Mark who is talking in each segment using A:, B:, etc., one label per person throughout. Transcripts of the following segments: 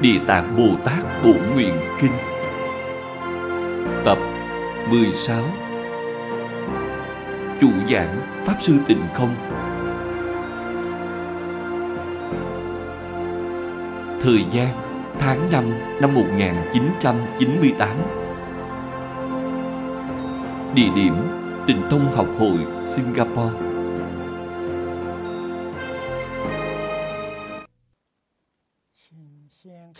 A: Địa Tạng Bồ Tát Bổ Nguyện Kinh. Tập 16 Chủ giảng Pháp Sư Tịnh Không. Thời gian, tháng 5 năm 1998 Địa điểm, Tịnh Tông Học hội, Singapore.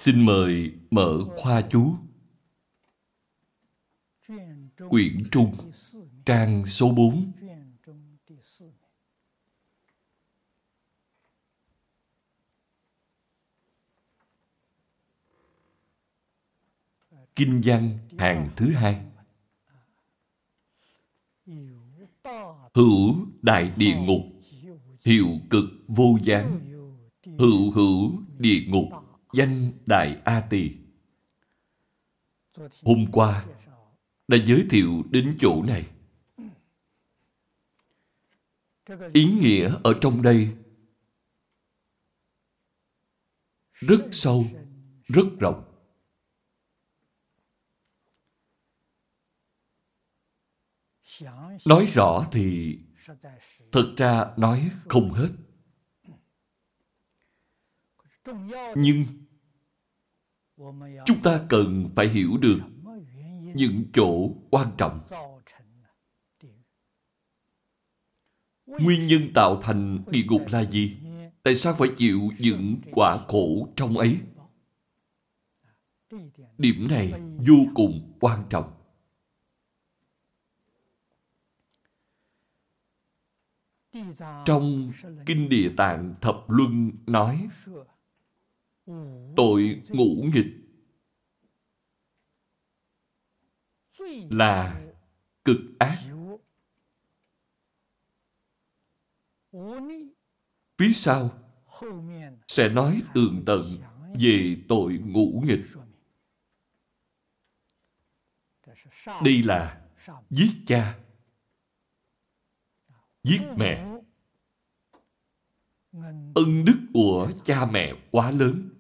A: Xin mời mở khoa chú. Quyển Trung, trang số 4. Kinh văn hàng thứ hai. Hữu đại địa ngục, hiệu cực vô gián, hữu hữu địa ngục danh Đại A Tỳ. Hôm qua đã giới thiệu đến chỗ này. Ý nghĩa ở trong đây rất sâu, rất rộng. Nói rõ thì thật ra nói không hết. Nhưng chúng ta cần phải hiểu được những chỗ quan trọng. Nguyên nhân tạo thành địa ngục là gì? Tại sao phải chịu những quả khổ trong ấy? Điểm này vô cùng quan trọng. Trong Kinh Địa Tạng Thập Luân nói tội ngũ nghịch là cực ác. Phía sau sẽ nói tường tận về tội ngũ nghịch. Đây là giết cha, giết mẹ. Ân đức của cha mẹ quá lớn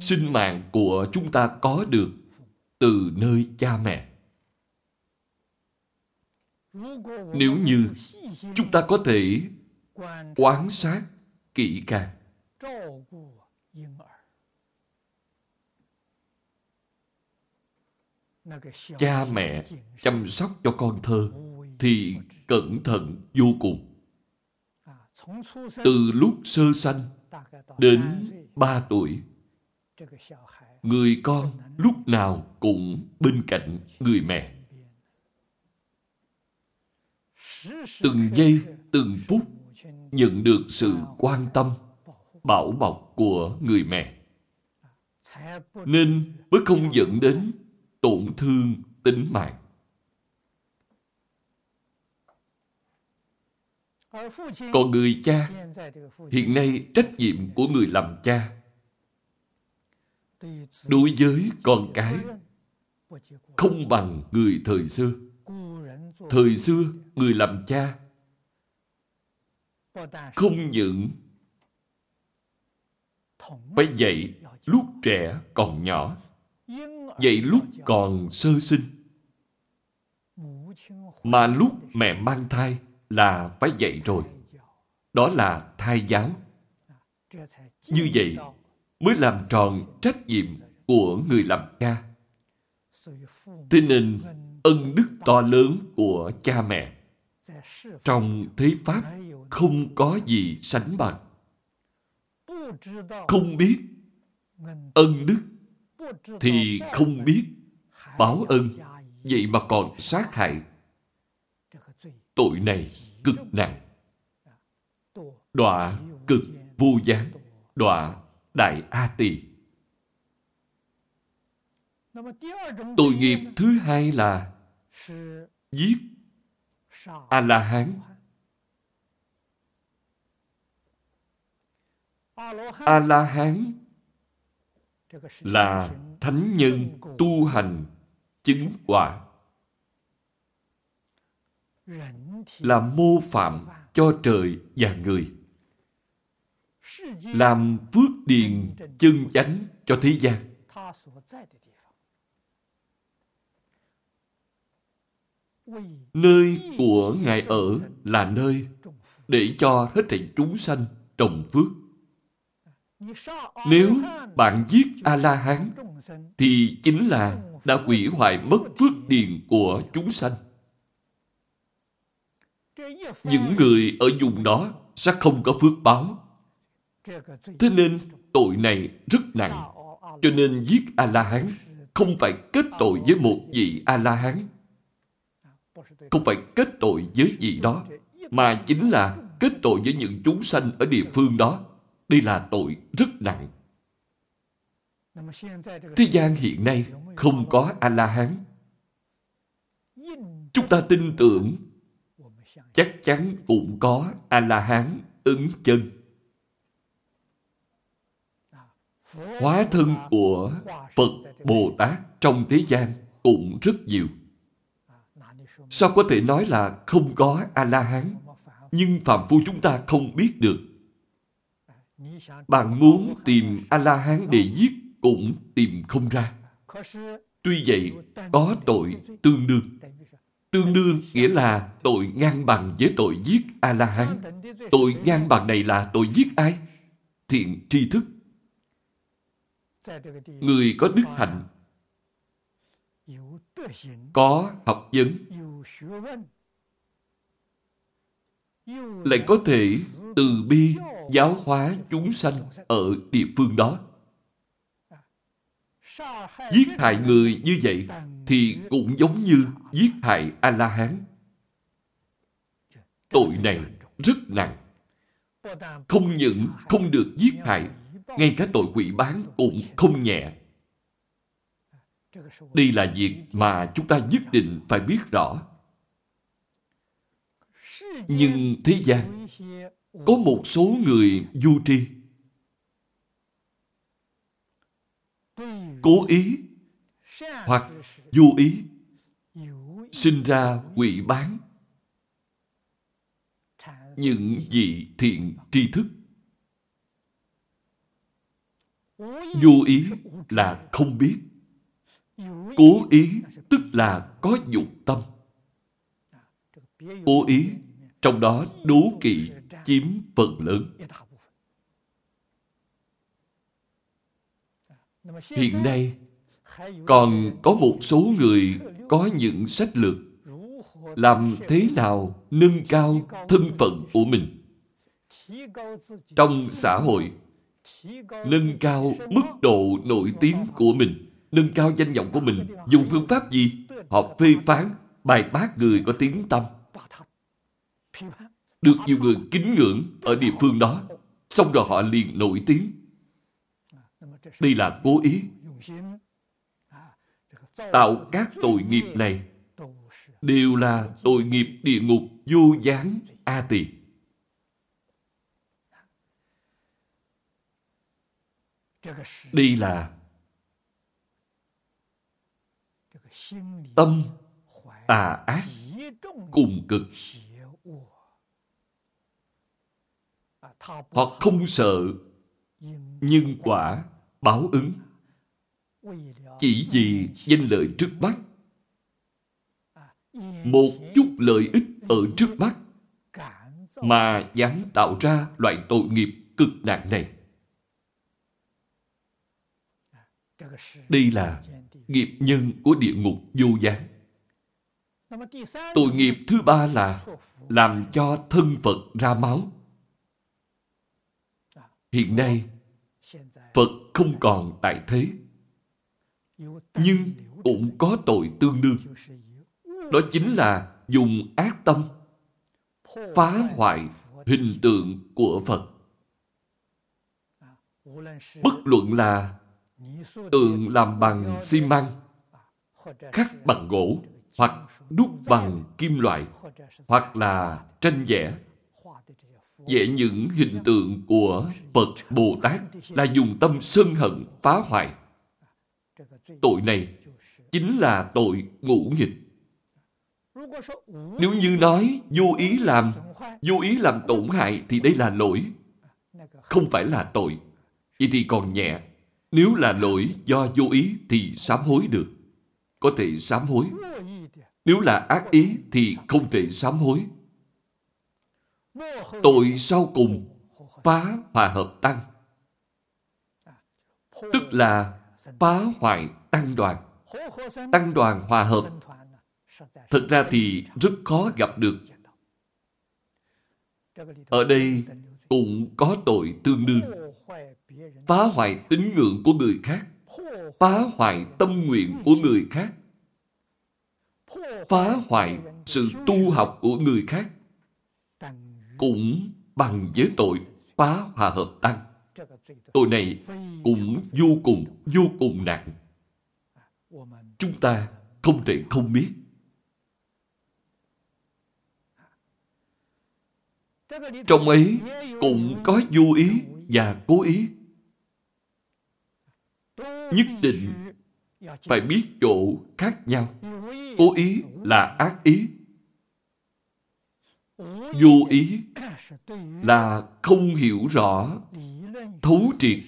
A: sinh mạng của chúng ta có được từ nơi cha mẹ. Nếu như chúng ta có thể quan sát kỹ càng, cha mẹ chăm sóc cho con thơ thì cẩn thận vô cùng. Từ lúc sơ sanh đến ba tuổi, người con lúc nào cũng bên cạnh người mẹ. Từng giây, từng phút nhận được sự quan tâm, bảo bọc của người mẹ. Nên mới không dẫn đến tổn thương tính mạng. Còn người cha, hiện nay trách nhiệm của người làm cha đối với con cái không bằng người thời xưa. Thời xưa, người làm cha không những phải dạy lúc trẻ còn nhỏ, dạy lúc còn sơ sinh, mà lúc mẹ mang thai là phải dạy rồi. Đó là thai giáo. Như vậy mới làm tròn trách nhiệm của người làm cha. Thế nên, ân đức to lớn của cha mẹ trong thế Pháp không có gì sánh bằng. Không biết ân đức thì không biết báo ân, vậy mà còn sát hại. Tội này cực nặng. Đọa cực vô gián, đọa Đại A Tỳ. Tội nghiệp thứ hai là giết A-la-hán. A-la-hán là thánh nhân tu hành chứng quả. Là mô phạm cho trời và người làm phước điền chân chánh cho thế gian. Nơi của Ngài ở là nơi để cho hết thảy chúng sanh trồng phước. Nếu bạn giết A-la-hán, thì chính là đã hủy hoại mất phước điền của chúng sanh. Những người ở vùng đó sẽ không có phước báo. Thế nên tội này rất nặng. Cho nên giết A-la-hán không phải kết tội với một vị A-la-hán. Không phải kết tội với vị đó, mà chính là kết tội với những chúng sanh ở địa phương đó. Đây là tội rất nặng. Thế gian hiện nay không có A-la-hán. Chúng ta tin tưởng chắc chắn cũng có A-la-hán ứng chân. Hóa thân của Phật Bồ Tát trong thế gian cũng rất nhiều. Sao có thể nói là không có A-la-hán, nhưng phạm phu chúng ta không biết được. Bạn muốn tìm A-la-hán để giết cũng tìm không ra. Tuy vậy, có tội tương đương. Tương đương nghĩa là tội ngang bằng với tội giết A-la-hán. Tội ngang bằng này là tội giết ai? Thiện tri thức. Người có đức hạnh, có học vấn, lại có thể từ bi giáo hóa chúng sanh ở địa phương đó. Giết hại người như vậy thì cũng giống như giết hại A-la-hán. Tội này rất nặng. Không những không được giết hại, ngay cả tội quỷ bán cũng không nhẹ. Đây là việc mà chúng ta nhất định phải biết rõ. Nhưng thế gian, có một số người du tri, cố ý hoặc vô ý sinh ra quỷ bán những vị thiện tri thức. Vô ý là không biết. Cố ý tức là có dục tâm. Cố ý, trong đó đố kỵ chiếm phần lớn. Hiện nay, còn có một số người có những sách lược làm thế nào nâng cao thân phận của mình. Trong xã hội nâng cao mức độ nổi tiếng của mình nâng cao danh vọng của mình dùng phương pháp gì? Họ phê phán bài bác người có tiếng tâm được nhiều người kính ngưỡng ở địa phương đó xong rồi họ liền nổi tiếng đây là cố ý, tạo các tội nghiệp này đều là tội nghiệp địa ngục vô gián A tỳ. Đây là tâm tà ác cùng cực. Họ không sợ nhân quả báo ứng chỉ vì danh lợi trước mắt một chút lợi ích ở trước mắt mà dám tạo ra loại tội nghiệp cực nặng này. Đây là nghiệp nhân của địa ngục vô gián. Tội nghiệp thứ ba là làm cho thân Phật ra máu. Hiện nay, Phật không còn tại thế. Nhưng cũng có tội tương đương. Đó chính là dùng ác tâm phá hoại hình tượng của Phật. Bất luận là tượng làm bằng xi măng, khắc bằng gỗ, hoặc đúc bằng kim loại, hoặc là tranh vẽ về những hình tượng của Phật Bồ Tát là dùng tâm sân hận phá hoại. Tội này chính là tội ngũ nghịch. Nếu như nói vô ý làm, vô ý làm tổn hại thì đây là lỗi, không phải là tội. Vậy thì còn nhẹ. Nếu là lỗi do vô ý thì sám hối được. Có thể sám hối. Nếu là ác ý thì không thể sám hối. Tội sau cùng phá hòa hợp tăng. Tức là phá hoại tăng đoàn. Tăng đoàn hòa hợp. Thật ra thì rất khó gặp được. Ở đây cũng có tội tương đương. Phá hoại tín ngưỡng của người khác. Phá hoại tâm nguyện của người khác. Phá hoại sự tu học của người khác cũng bằng với tội phá hòa hợp tăng. Tội này cũng vô cùng, vô cùng nặng. Chúng ta không thể không biết. Trong ấy cũng có vô ý và cố ý. Nhất định phải biết chỗ khác nhau. Cố ý là ác ý, vô ý là không hiểu rõ thấu triệt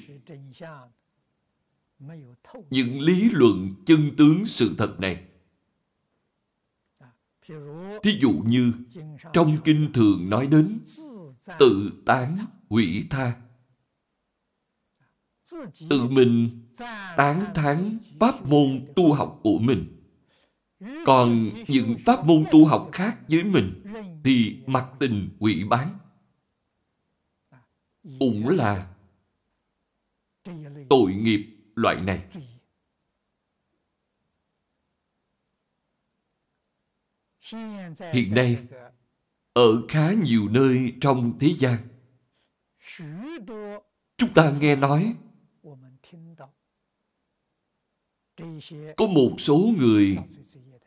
A: những lý luận chân tướng sự thật này. Thí dụ như trong kinh thường nói đến tự tán hủy tha. Tự mình tán thán pháp môn tu học của mình. Còn những pháp môn tu học khác với mình thì mặc tình quỷ bán. Cũng là tội nghiệp loại này. Hiện nay, ở khá nhiều nơi trong thế gian, chúng ta nghe nói có một số người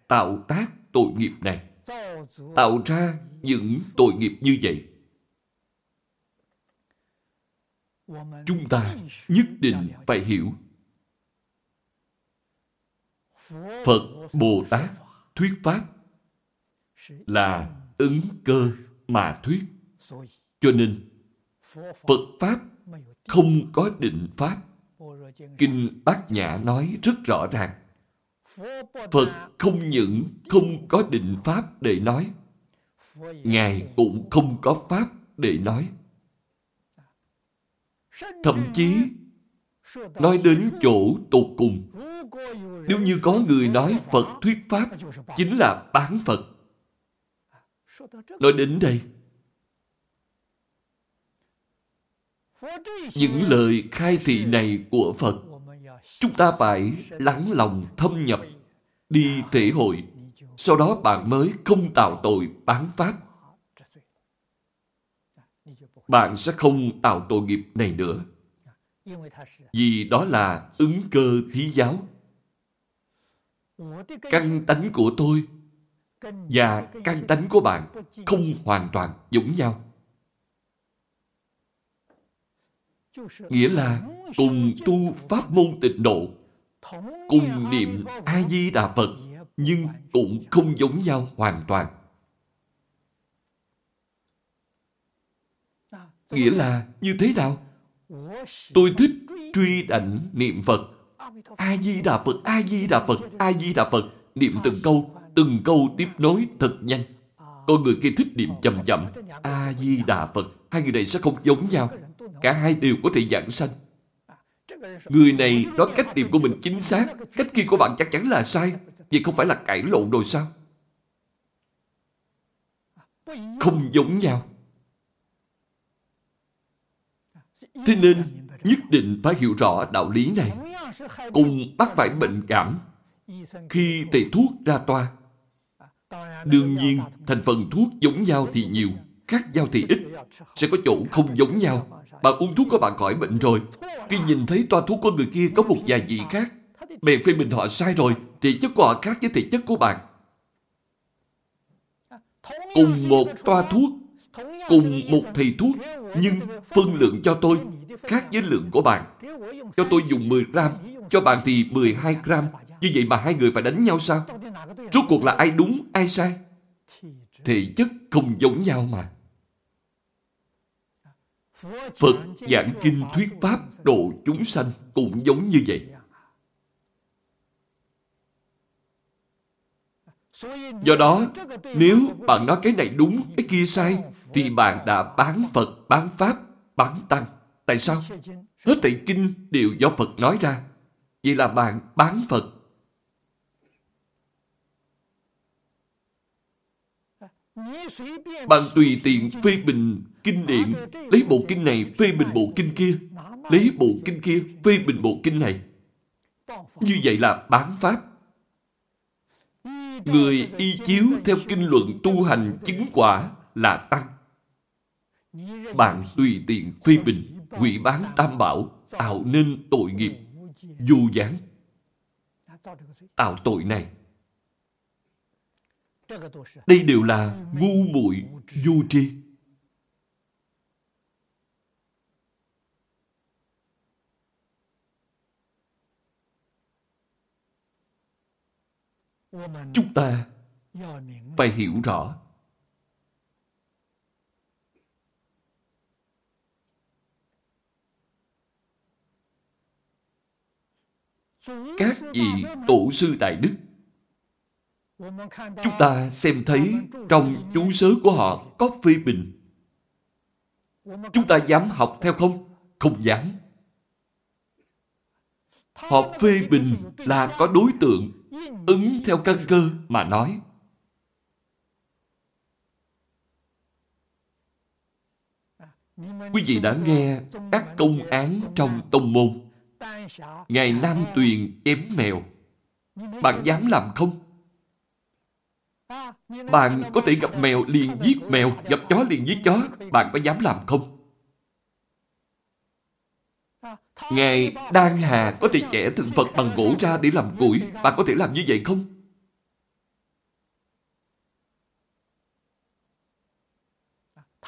A: tạo tác tội nghiệp này, tạo ra những tội nghiệp như vậy. Chúng ta nhất định phải hiểu Phật Bồ Tát thuyết pháp là ứng cơ mà thuyết. Cho nên, Phật Pháp không có định Pháp. Kinh Bát Nhã nói rất rõ ràng. Phật không những không có định pháp để nói, Ngài cũng không có pháp để nói. Thậm chí, nói đến chỗ tột cùng, nếu như có người nói Phật thuyết pháp, chính là bán Phật. Nói đến đây, những lời khai thị này của Phật Chúng ta phải lắng lòng thâm nhập, đi thể hội. Sau đó bạn mới không tạo tội bán pháp. Bạn sẽ không tạo tội nghiệp này nữa. Vì đó là ứng cơ thí giáo. Căn tánh của tôi và căn tánh của bạn không hoàn toàn giống nhau. Nghĩa là cùng tu pháp môn tịnh độ, cùng niệm A-di-đà Phật, nhưng cũng không giống nhau hoàn toàn. Nghĩa là như thế nào? Tôi thích truy đảnh niệm Phật. A-di-đà Phật, A-di-đà Phật, A-di-đà Phật. Niệm từng câu, từng câu tiếp nối thật nhanh. Con người kia thích niệm chậm chậm. A-di-đà Phật. Hai người này sẽ không giống nhau. Cả hai đều có thể giảng sanh. Người này nói cách
B: tìm
A: của mình chính xác, cách kia của bạn chắc chắn là sai. Vậy không phải là cãi lộn rồi sao? Không giống nhau. Thế nên, nhất định phải hiểu rõ đạo lý này. Cùng bắt phải bệnh cảm. Khi tề thuốc ra toa, đương nhiên thành phần thuốc giống nhau thì nhiều khác nhau thì ít. Sẽ có chỗ không giống nhau. Bạn uống thuốc của bạn khỏi bệnh rồi. Khi nhìn thấy toa thuốc của người kia có một vài vị khác, bèn phê bình họ sai rồi, thì chất của họ khác với thể chất của bạn. Cùng một toa thuốc, cùng một thầy thuốc, nhưng phân lượng cho tôi khác với lượng của bạn. Cho tôi dùng 10 gram, cho bạn thì 12 gram. Như vậy mà hai người phải đánh nhau sao? Rốt cuộc là ai đúng, ai sai? Thể chất không giống nhau mà. Phật giảng kinh thuyết pháp độ chúng sanh cũng giống như vậy. Do đó, nếu bạn nói cái này đúng, cái kia sai, thì bạn đã bán Phật, bán Pháp, bán Tăng. Tại sao? Hết thảy kinh đều do Phật nói ra. Vậy là bạn bán Phật. Bạn tùy tiện phê bình kinh điển, lấy bộ kinh này phê bình bộ kinh kia, lấy bộ kinh kia phê bình bộ kinh này. Như vậy là bán Pháp. Người y chiếu theo kinh luận tu hành chứng quả là Tăng. Bạn tùy tiện phê bình, hủy bán tam bảo, tạo nên tội nghiệp, du gián, tạo tội này. Đây đều là ngu muội vô tri. Chúng ta phải hiểu rõ. Các vị tổ sư đại đức chúng ta xem thấy trong chú sớ của họ có phê bình. Chúng ta dám học theo không? Không dám. Họ phê bình là có đối tượng ứng theo căn cơ mà nói quý vị đã nghe các công án trong tông môn Ngài Nam Tuyền chém mèo. Bạn dám làm không? Bạn có thể gặp mèo liền giết mèo, gặp chó liền giết chó. Bạn có dám làm không? Ngài Đan Hà, có thể chẻ tượng Phật bằng gỗ ra để làm củi. Bạn có thể làm như vậy không?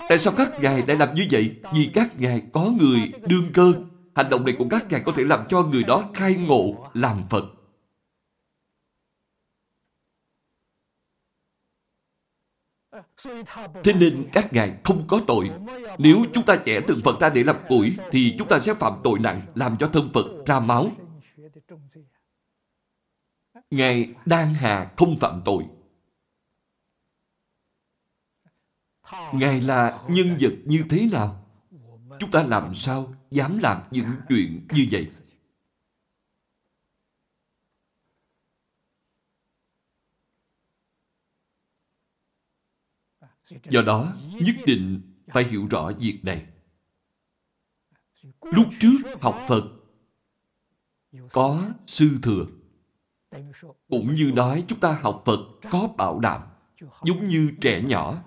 A: Tại sao các ngài lại làm như vậy? Vì các ngài có người đương cơ Hành động này của các ngài có thể làm cho người đó khai ngộ làm Phật. Thế nên các ngài không có tội. Nếu chúng ta chẻ từng Phật ra để làm củi, thì chúng ta sẽ phạm tội nặng, làm cho thân Phật ra máu. Ngài Đan Hà không phạm tội. Ngài là nhân vật như thế nào? Chúng ta làm sao dám làm những chuyện như vậy? Do đó, nhất định phải hiểu rõ việc này. Lúc trước học Phật, có sư thừa. Cũng như nói chúng ta học Phật có bảo đảm, giống như trẻ nhỏ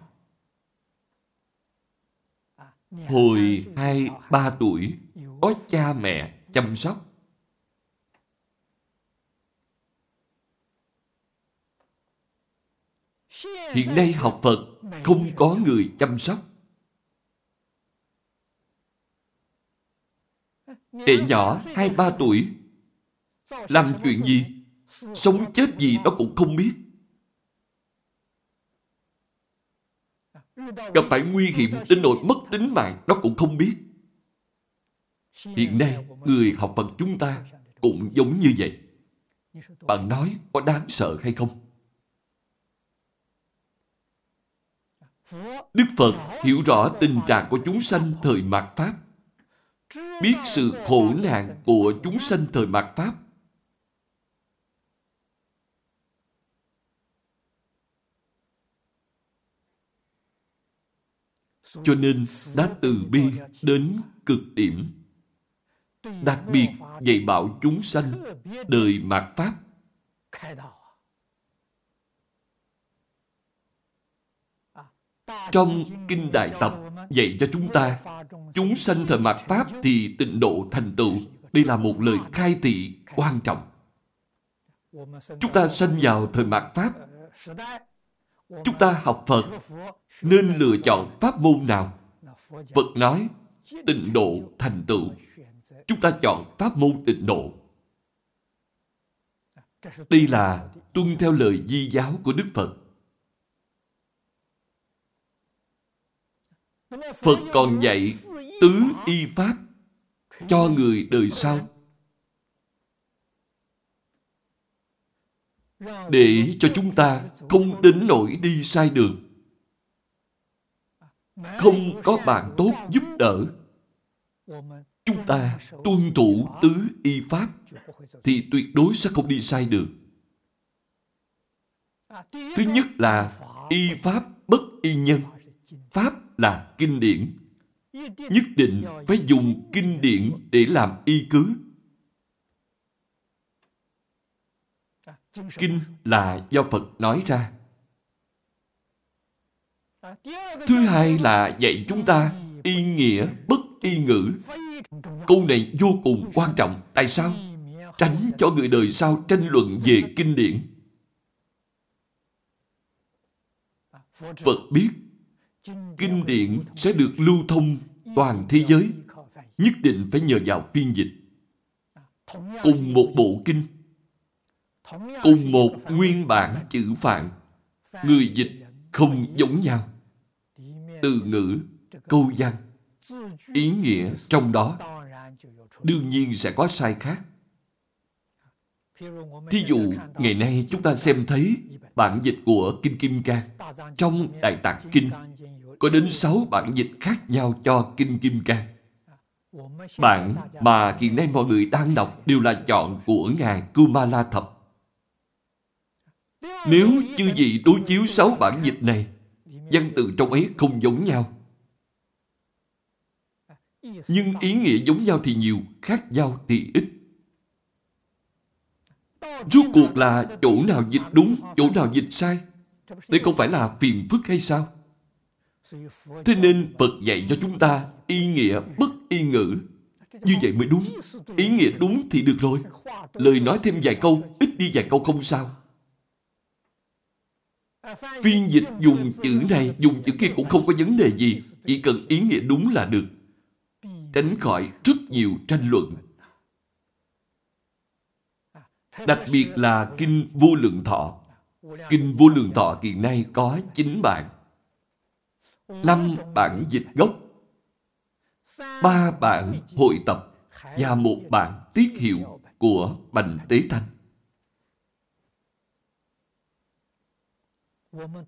A: Hồi hai, ba tuổi, có cha mẹ chăm sóc. Hiện nay học Phật không có người chăm sóc. Trẻ nhỏ hai ba tuổi làm chuyện gì, sống chết gì đó cũng không biết. gặp phải nguy hiểm đến nỗi mất tính mạng nó cũng không biết. Hiện nay, người học Phật chúng ta cũng giống như vậy. Bạn nói có đáng sợ hay không? Đức Phật hiểu rõ tình trạng của chúng sanh thời mạt Pháp. Biết sự khổ nạn của chúng sanh thời mạt Pháp. Cho nên đã từ bi đến cực điểm. Đặc biệt dạy bảo chúng sanh đời mạt Pháp. Trong Kinh Đại Tập dạy cho chúng ta chúng sanh thời mạt Pháp thì tịnh độ thành tựu. Đây là một lời khai thị quan trọng. Chúng ta sanh vào thời mạt Pháp. Chúng ta học Phật nên lựa chọn pháp môn nào? Phật nói, tịnh độ thành tựu. Chúng ta chọn pháp môn tịnh độ. Đây là tuân theo lời di giáo của Đức Phật. Phật còn dạy tứ y pháp cho người đời sau. Để cho chúng ta không đến nỗi đi sai đường. Không có bạn tốt giúp đỡ. Chúng ta tuân thủ tứ y pháp thì tuyệt đối sẽ không đi sai đường. Thứ nhất là y pháp bất y nhân, pháp là kinh điển. Nhất định phải dùng kinh điển để làm y cứ. Kinh là do phật nói ra. Thứ hai là dạy chúng ta y nghĩa, bất y ngữ. Câu này vô cùng quan trọng. Tại sao? Tránh cho người đời sau tranh luận về kinh điển. Phật biết kinh điển sẽ được lưu thông toàn thế giới, nhất định phải nhờ vào phiên dịch. Cùng một bộ kinh, cùng một nguyên bản chữ phạn, người dịch không giống nhau. Từ ngữ, câu văn, ý nghĩa trong đó đương nhiên sẽ có sai khác. Thí dụ, ngày nay chúng ta xem thấy bản dịch của kinh kim cang trong đại tạng kinh có đến sáu bản dịch khác nhau cho kinh kim cang. Bản mà hiện nay mọi người đang đọc đều là chọn của ngài kumala thập. Nếu chư vị đối chiếu sáu bản dịch này, văn tự trong ấy không giống nhau. Nhưng ý nghĩa giống nhau thì nhiều, khác nhau thì ít. Rốt cuộc là chỗ nào dịch đúng, chỗ nào dịch sai? Đây không phải là phiền phức hay sao? Thế nên phật dạy cho chúng ta y nghĩa bất y ngữ. Như vậy mới đúng. Ý nghĩa đúng thì được rồi. Lời nói thêm vài câu, ít đi vài câu không sao. Phiên dịch dùng chữ này, dùng chữ kia cũng không có vấn đề gì. Chỉ cần ý nghĩa đúng là được. Tránh khỏi rất nhiều tranh luận. Đặc biệt là kinh vô lượng thọ. Kinh vô lượng thọ hiện nay có 9 bản năm bản dịch gốc ba bản hội tập và một bản tiết hiệu của Bành Tế Thanh.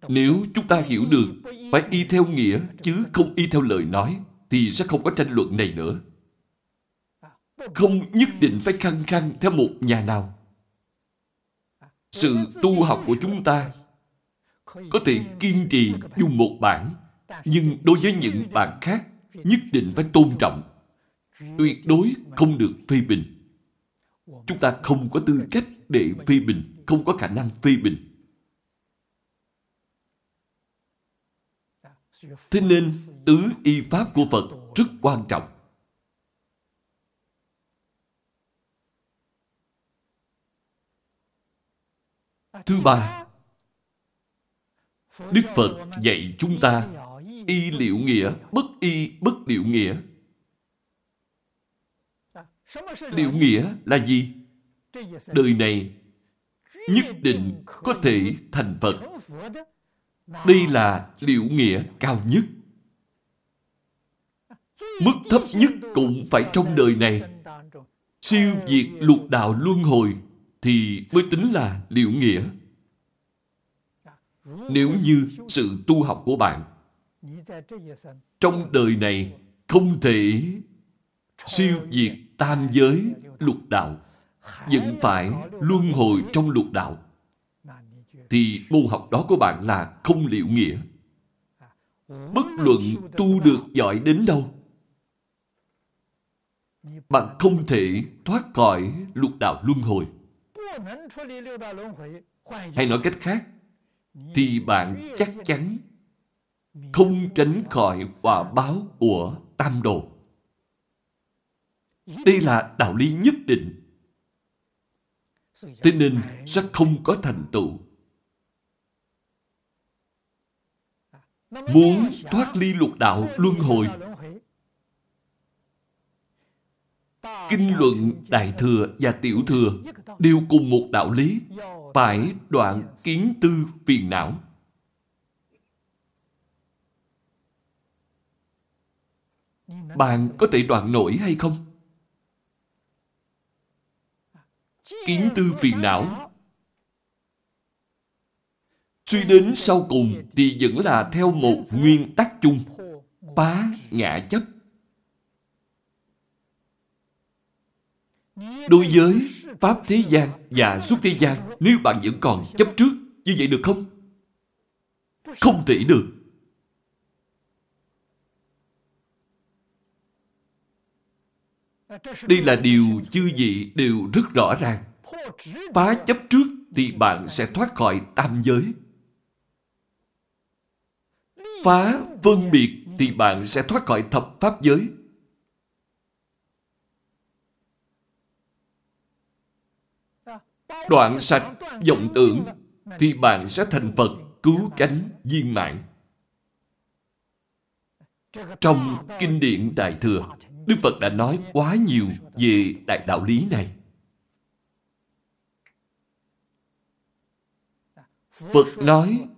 A: Nếu chúng ta hiểu được phải y theo nghĩa chứ không y theo lời nói thì sẽ không có tranh luận này nữa. Không nhất định phải khăng khăng theo một nhà nào. Sự tu học của chúng ta có thể kiên trì dùng một bản, nhưng đối với những bạn khác nhất định phải tôn trọng. Tuyệt đối không được phê bình. Chúng ta không có tư cách để phê bình, không có khả năng phê bình. Thế nên, tứ y pháp của Phật rất quan trọng. Thứ ba, Đức Phật dạy chúng ta y liệu nghĩa, bất y bất liệu nghĩa. Liệu nghĩa là gì? Đời này nhất định có thể thành Phật. Đây là liệu nghĩa cao nhất. Mức thấp nhất cũng phải trong đời này. Siêu diệt lục đạo luân hồi thì mới tính là liệu nghĩa. Nếu như sự tu học của bạn trong đời này không thể siêu diệt tam giới lục đạo, vẫn phải luân hồi trong lục đạo, thì môn học đó của bạn là không liệu nghĩa. Bất luận tu được giỏi đến đâu, bạn không thể thoát khỏi lục đạo luân hồi. Hay nói cách khác, thì bạn chắc chắn không tránh khỏi quả báo của tam đồ. Đây là đạo lý nhất định. Thế nên sẽ không có thành tựu. Muốn thoát ly lục đạo luân hồi Kinh luận Đại Thừa và Tiểu Thừa đều cùng một đạo lý, phải đoạn kiến tư phiền não. Bạn có thể đoạn nổi hay không? Kiến tư phiền não. Suy đến sau cùng thì vẫn là theo một nguyên tắc chung, phá ngã chấp. Đối với Pháp thế gian và suốt thế gian, nếu bạn vẫn còn chấp trước, như vậy được không? Không thể được. Đây là điều chư vị đều rất rõ ràng. Phá chấp trước thì bạn sẽ thoát khỏi tam giới. Phá phân biệt thì bạn sẽ thoát khỏi thập pháp giới. Đoạn sạch vọng tưởng thì bạn sẽ thành Phật cứu cánh viên mạng Trong Kinh điển Đại Thừa, Đức Phật đã nói quá nhiều về đại đạo lý này. Phật nói,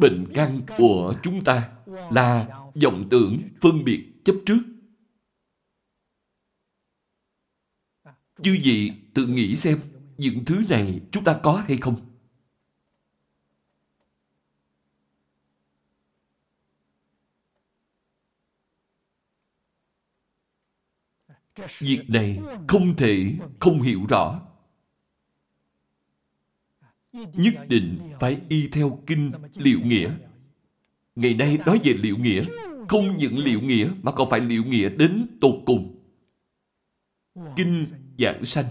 A: bệnh căn của chúng ta là vọng tưởng phân biệt chấp trước. Chư vị tự nghĩ xem, những thứ này chúng ta có hay không? Việc này không thể không hiểu rõ. Nhất định phải y theo kinh liệu nghĩa. Ngày nay nói về liệu nghĩa, không những liệu nghĩa mà còn phải liệu nghĩa đến tột cùng. Kinh giảng sanh.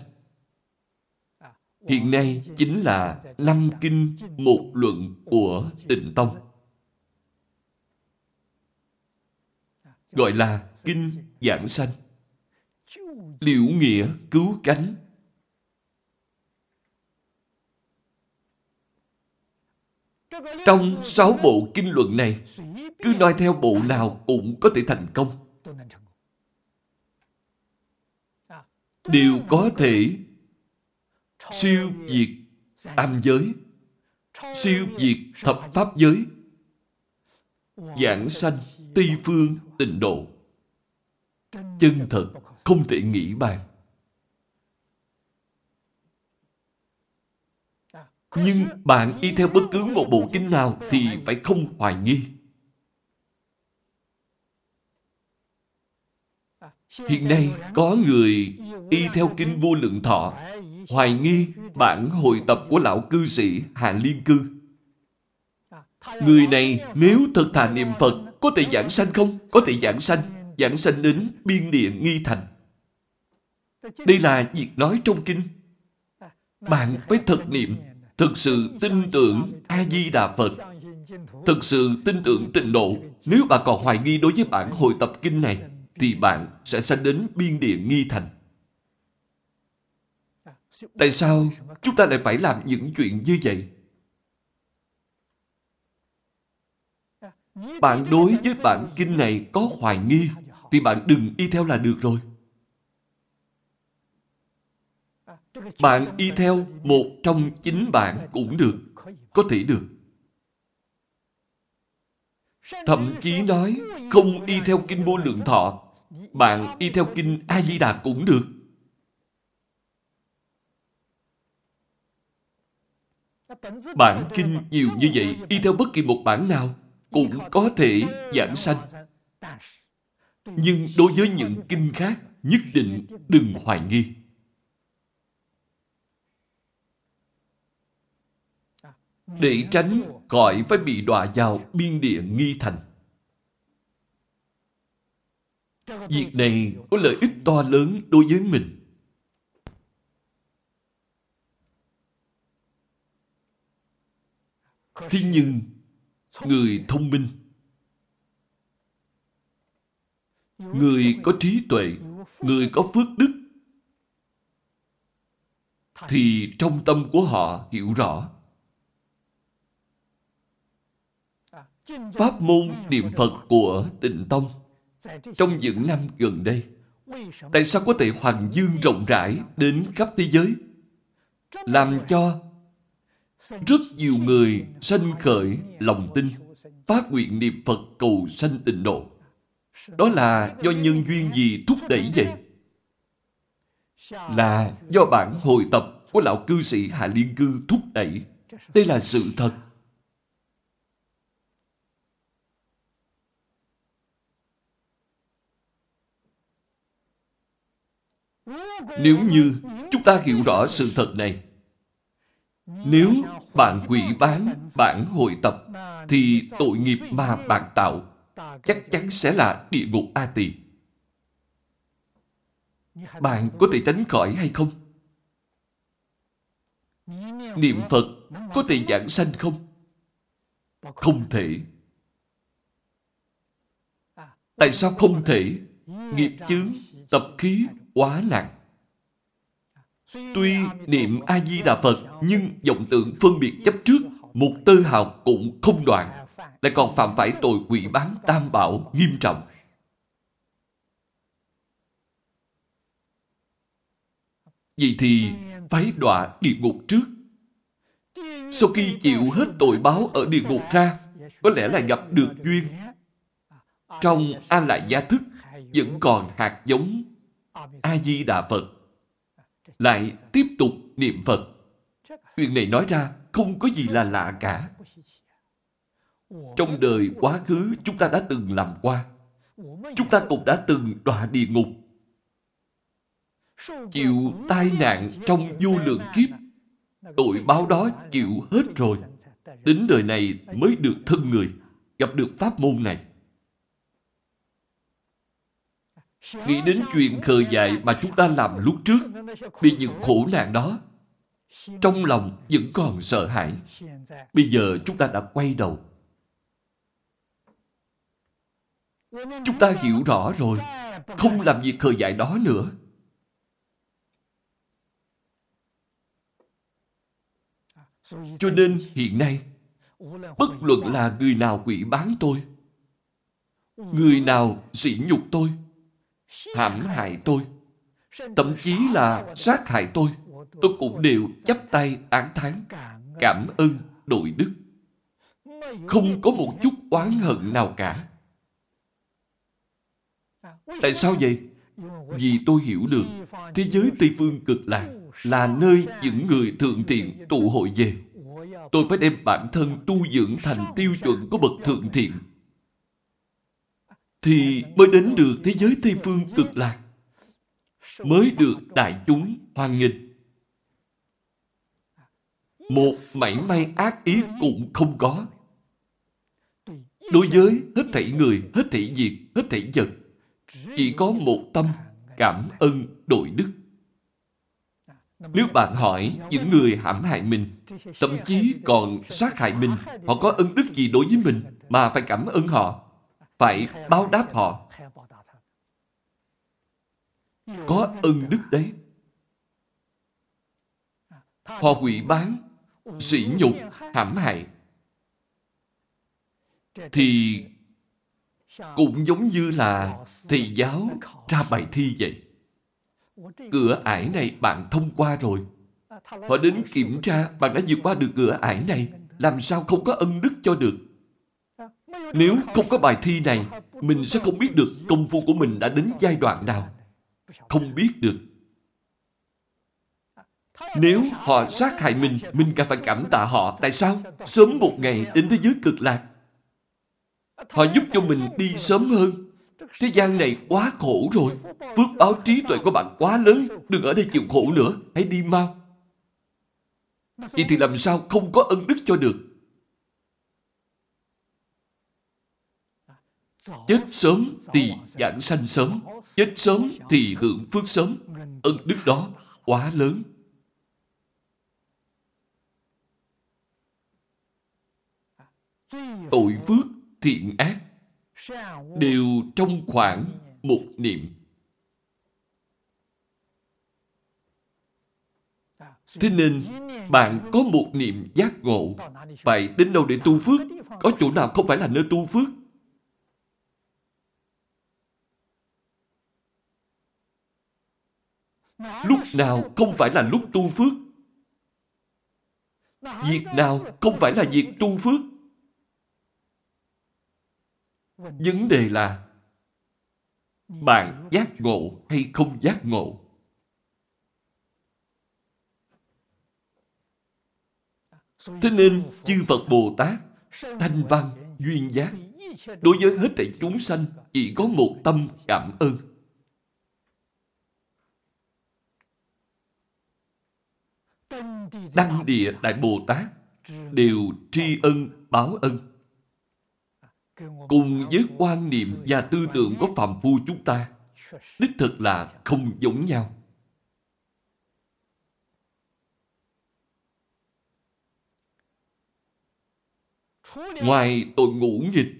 A: Hiện nay chính là năm kinh một luận của tịnh tông. Gọi là kinh giảng sanh liễu nghĩa cứu cánh. Trong sáu bộ kinh luận này, cứ nói theo bộ nào cũng có thể thành công. Đều có thể siêu diệt tam giới, siêu diệt thập pháp giới, giảng sanh tây phương tịnh độ. Chân thật không thể nghĩ bàn. Nhưng bạn y theo bất cứ một bộ kinh nào thì phải không hoài nghi. Hiện nay có người y theo kinh vô lượng thọ, hoài nghi bản hội tập của lão cư sĩ Hạ Liên Cư. Người này nếu thật thà niệm Phật, có thể giảng sanh không? Có thể giảng sanh, giảng sanh đến biên địa nghi thành. Đây là việc nói trong kinh. Bạn phải thật niệm, thực sự tin tưởng A-di-đà Phật, thực sự tin tưởng tịnh độ. Nếu bạn còn hoài nghi đối với bản hội tập kinh này, thì bạn sẽ sanh đến biên địa nghi thành. Tại sao chúng ta lại phải làm những chuyện như vậy? Bạn đối với bản kinh này có hoài nghi, thì bạn đừng y theo là được rồi. Bạn y theo một trong chính bạn cũng được, có thể được. Thậm chí nói không y theo kinh vô lượng thọ, bạn y theo kinh A-di-đà cũng được. Bản kinh nhiều như vậy, y theo bất kỳ một bản nào, cũng có thể giảng sanh. Nhưng đối với những kinh khác, nhất định đừng hoài nghi. Để tránh khỏi phải bị đọa vào biên địa nghi thành. Việc này có lợi ích to lớn đối với mình. Thế nhưng, người thông minh, người có trí tuệ, người có phước đức, thì trong tâm của họ hiểu rõ Pháp môn niệm Phật của tịnh Tông trong những năm gần đây, tại sao có thể hoàng dương rộng rãi đến khắp thế giới làm cho rất nhiều người sanh khởi lòng tin phát nguyện niệm Phật cầu sanh tịnh độ Đó là do nhân duyên gì thúc đẩy vậy? Là do bản hồi tập của lão cư sĩ Hạ Liên Cư thúc đẩy. Đây là sự thật. Nếu như chúng ta hiểu rõ sự thật này, nếu bạn quỷ bán, bạn hội tập, thì tội nghiệp mà bạn tạo chắc chắn sẽ là địa ngục A Tỳ. Bạn có thể tránh khỏi hay không? Niệm Phật có thể giảng sanh không? Không thể. Tại sao không thể? Nghiệp chướng, tập khí quá nặng. Tuy niệm A-di-đà Phật, nhưng vọng tưởng phân biệt chấp trước, một tơ hào cũng không đoạn, lại còn phạm phải tội quỷ bán tam bảo nghiêm trọng. Vậy thì phải đọa địa ngục trước. Sau khi chịu hết tội báo ở địa ngục ra, có lẽ là gặp được duyên. Trong A Lại Gia Thức vẫn còn hạt giống A-di-đà Phật. Lại tiếp tục niệm Phật. Chuyện này nói ra không có gì là lạ cả. Trong đời quá khứ chúng ta đã từng làm qua. Chúng ta cũng đã từng đọa địa ngục. Chịu tai nạn trong vô lượng kiếp. Tội báo đó chịu hết rồi. Đến đời này mới được thân người, gặp được pháp môn này. Nghĩ đến chuyện khờ dại mà chúng ta làm lúc trước, bị những khổ nạn đó, trong lòng vẫn còn sợ hãi. Bây giờ chúng ta đã quay đầu. Chúng ta hiểu rõ rồi, không làm việc khờ dại đó nữa. Cho nên hiện nay, bất luận là người nào quỷ bán tôi, người nào sỉ nhục tôi, hãm hại tôi, thậm chí là sát hại tôi, tôi cũng đều chấp tay án thán, cảm ơn, đội đức. Không có một chút oán hận nào cả. Tại sao vậy? Vì tôi hiểu được thế giới Tây Phương cực lạc là nơi những người thượng thiện tụ hội về. Tôi phải đem bản thân tu dưỡng thành tiêu chuẩn của bậc thượng thiện. Thì mới đến được thế giới Tây Phương cực lạc. Mới được đại chúng hoan nghênh. Một mảy may ác ý cũng không có. Đối với hết thảy người, hết thảy việc, hết thảy vật, chỉ có một tâm cảm ơn đội đức. Nếu bạn hỏi những người hãm hại mình, thậm chí còn sát hại mình, họ có ân đức gì đối với mình mà phải cảm ơn họ, phải báo đáp họ. Có ân đức đấy. Họ quỷ bán, sỉ nhục, hãm hại. Thì cũng giống như là thầy giáo ra bài thi vậy. Cửa ải này bạn thông qua rồi. Họ đến kiểm tra bạn đã vượt qua được cửa ải này. Làm sao không có ân đức cho được? Nếu không có bài thi này, mình sẽ không biết được công phu của mình đã đến giai đoạn nào. Không biết được. Nếu họ sát hại mình, mình càng phải cảm tạ họ. Tại sao? Sớm một ngày đến thế giới cực lạc. Họ giúp cho mình đi sớm hơn. Thế gian này quá khổ rồi. Phước báo trí tuệ của bạn quá lớn. Đừng ở đây chịu khổ nữa. Hãy đi mau. Vậy thì làm sao không có ân đức cho được? Chết sớm thì giảng sanh sớm. Chết sớm thì hưởng phước sớm. Ân đức đó quá lớn. Tội phước, thiện ác đều trong khoảng một niệm. Thế nên, bạn có một niệm giác ngộ, phải đến đâu để tu phước? Có chỗ nào không phải là nơi tu phước? Lúc nào không phải là lúc tu phước? Việc nào không phải là việc tu phước? Vấn đề là bạn giác ngộ hay không giác ngộ. Thế nên, chư Phật Bồ Tát, Thanh Văn, Duyên Giác, đối với hết thảy chúng sanh chỉ có một tâm cảm ơn. Đăng địa Đại Bồ Tát đều tri ân báo ân. Cùng với quan niệm và tư tưởng của phàm phu chúng ta, đích thực là không giống nhau. Ngoài tội ngũ nghịch,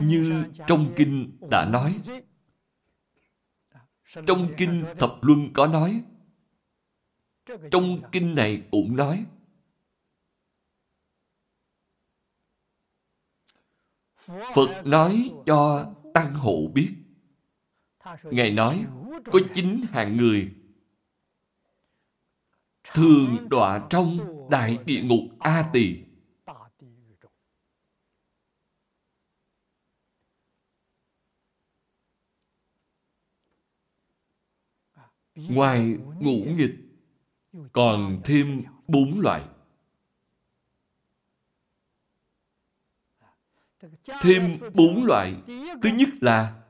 A: như trong kinh đã nói, trong kinh Thập Luân có nói, trong kinh này cũng nói, Phật nói cho Tăng Hộ biết. Ngài nói, có chín hạng người thường đọa trong đại địa ngục A Tỳ. Ngoài ngũ nghịch, còn thêm bốn loại. Thêm bốn loại. Thứ nhất là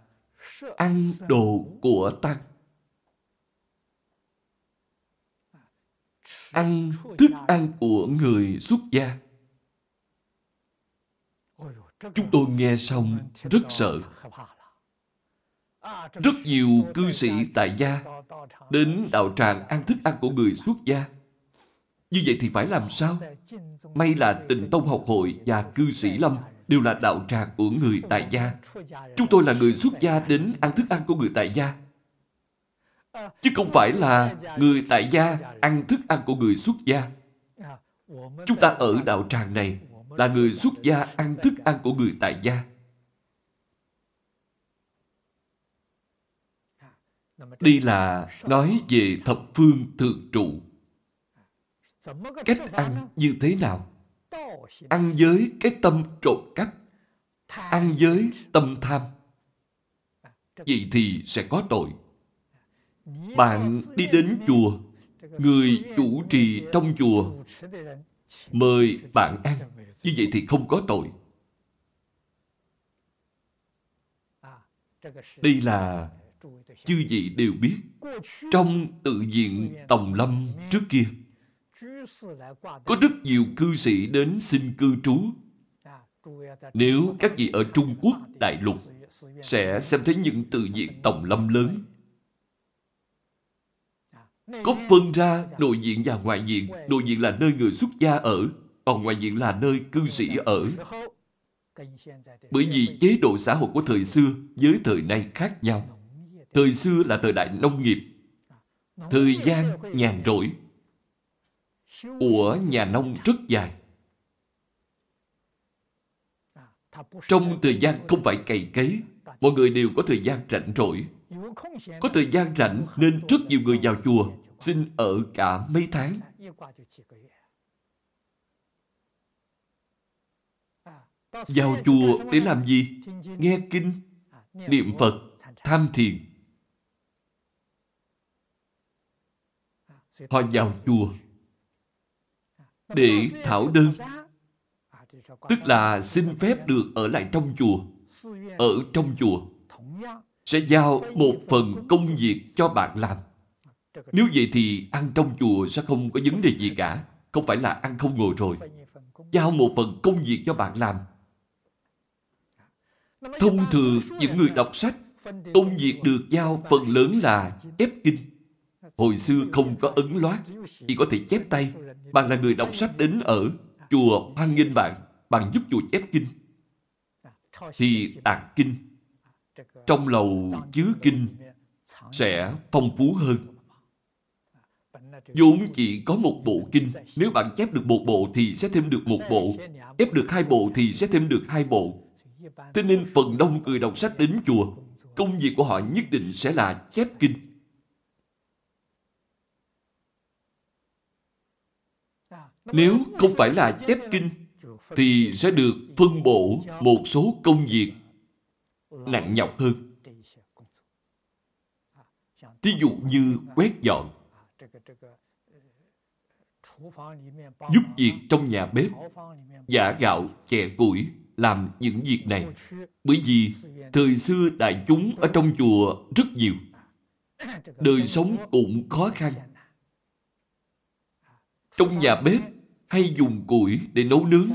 A: ăn đồ của Tăng. Ăn thức ăn của người xuất gia. Chúng tôi nghe xong rất sợ. Rất nhiều cư sĩ tại gia đến đạo tràng ăn thức ăn của người xuất gia. Như vậy thì phải làm sao? May là tình tông học hội và cư sĩ lâm đều là đạo tràng của người tại gia. Chúng tôi là người xuất gia đến ăn thức ăn của người tại gia. Chứ không phải là người tại gia ăn thức ăn của người xuất gia. Chúng ta ở đạo tràng này là người xuất gia ăn thức ăn của người tại gia. Đây là nói về thập phương thượng trụ. Cách ăn như thế nào? Ăn với cái tâm trộm cắp. Ăn với tâm tham. Vậy thì sẽ có tội. Bạn đi đến chùa, người chủ trì trong chùa mời bạn ăn, như vậy thì không có tội. Đây là chư vị đều biết trong tự diện Tòng Lâm trước kia có rất nhiều cư sĩ đến xin cư trú. Nếu các vị ở Trung Quốc, Đại Lục sẽ xem thấy những tự diện Tòng Lâm lớn. Có phân ra nội diện và ngoại diện. Nội diện là nơi người xuất gia ở, còn ngoại diện là nơi cư sĩ ở. Bởi vì chế độ xã hội của thời xưa với thời nay khác nhau. Thời xưa là thời đại nông nghiệp. Thời gian nhàn rỗi của nhà nông rất dài. Trong thời gian không phải cày cấy, mọi người đều có thời gian rảnh rỗi. Có thời gian rảnh nên rất nhiều người vào chùa, xin ở cả mấy tháng. Vào chùa để làm gì? Nghe kinh, niệm Phật, tham thiền. Họ vào chùa để thảo đơn. Tức là xin phép được ở lại trong chùa. Ở trong chùa sẽ giao một phần công việc cho bạn làm. Nếu vậy thì ăn trong chùa sẽ không có vấn đề gì cả. Không phải là ăn không ngồi rồi. Giao một phần công việc cho bạn làm. Thông thường những người đọc sách, công việc được giao phần lớn là ép kinh. Hồi xưa không có ấn loát, chỉ có thể chép tay. Bạn là người đọc sách đến ở, chùa hoan nghênh bạn, bạn giúp chùa chép kinh. Thì tạng kinh, trong lầu chứa kinh sẽ phong phú hơn. vốn chỉ có một bộ kinh, nếu bạn chép được một bộ thì sẽ thêm được một bộ, chép được hai bộ thì sẽ thêm được hai bộ. Thế nên phần đông người đọc sách đến chùa, công việc của họ nhất định sẽ là chép kinh. Nếu không phải là chép kinh, thì sẽ được phân bổ một số công việc nặng nhọc hơn. Thí dụ như quét dọn, giúp việc trong nhà bếp, giả gạo, chè củi, làm những việc này. Bởi vì thời xưa đại chúng ở trong chùa rất nhiều. Đời sống cũng khó khăn. Trong nhà bếp hay dùng củi để nấu nướng,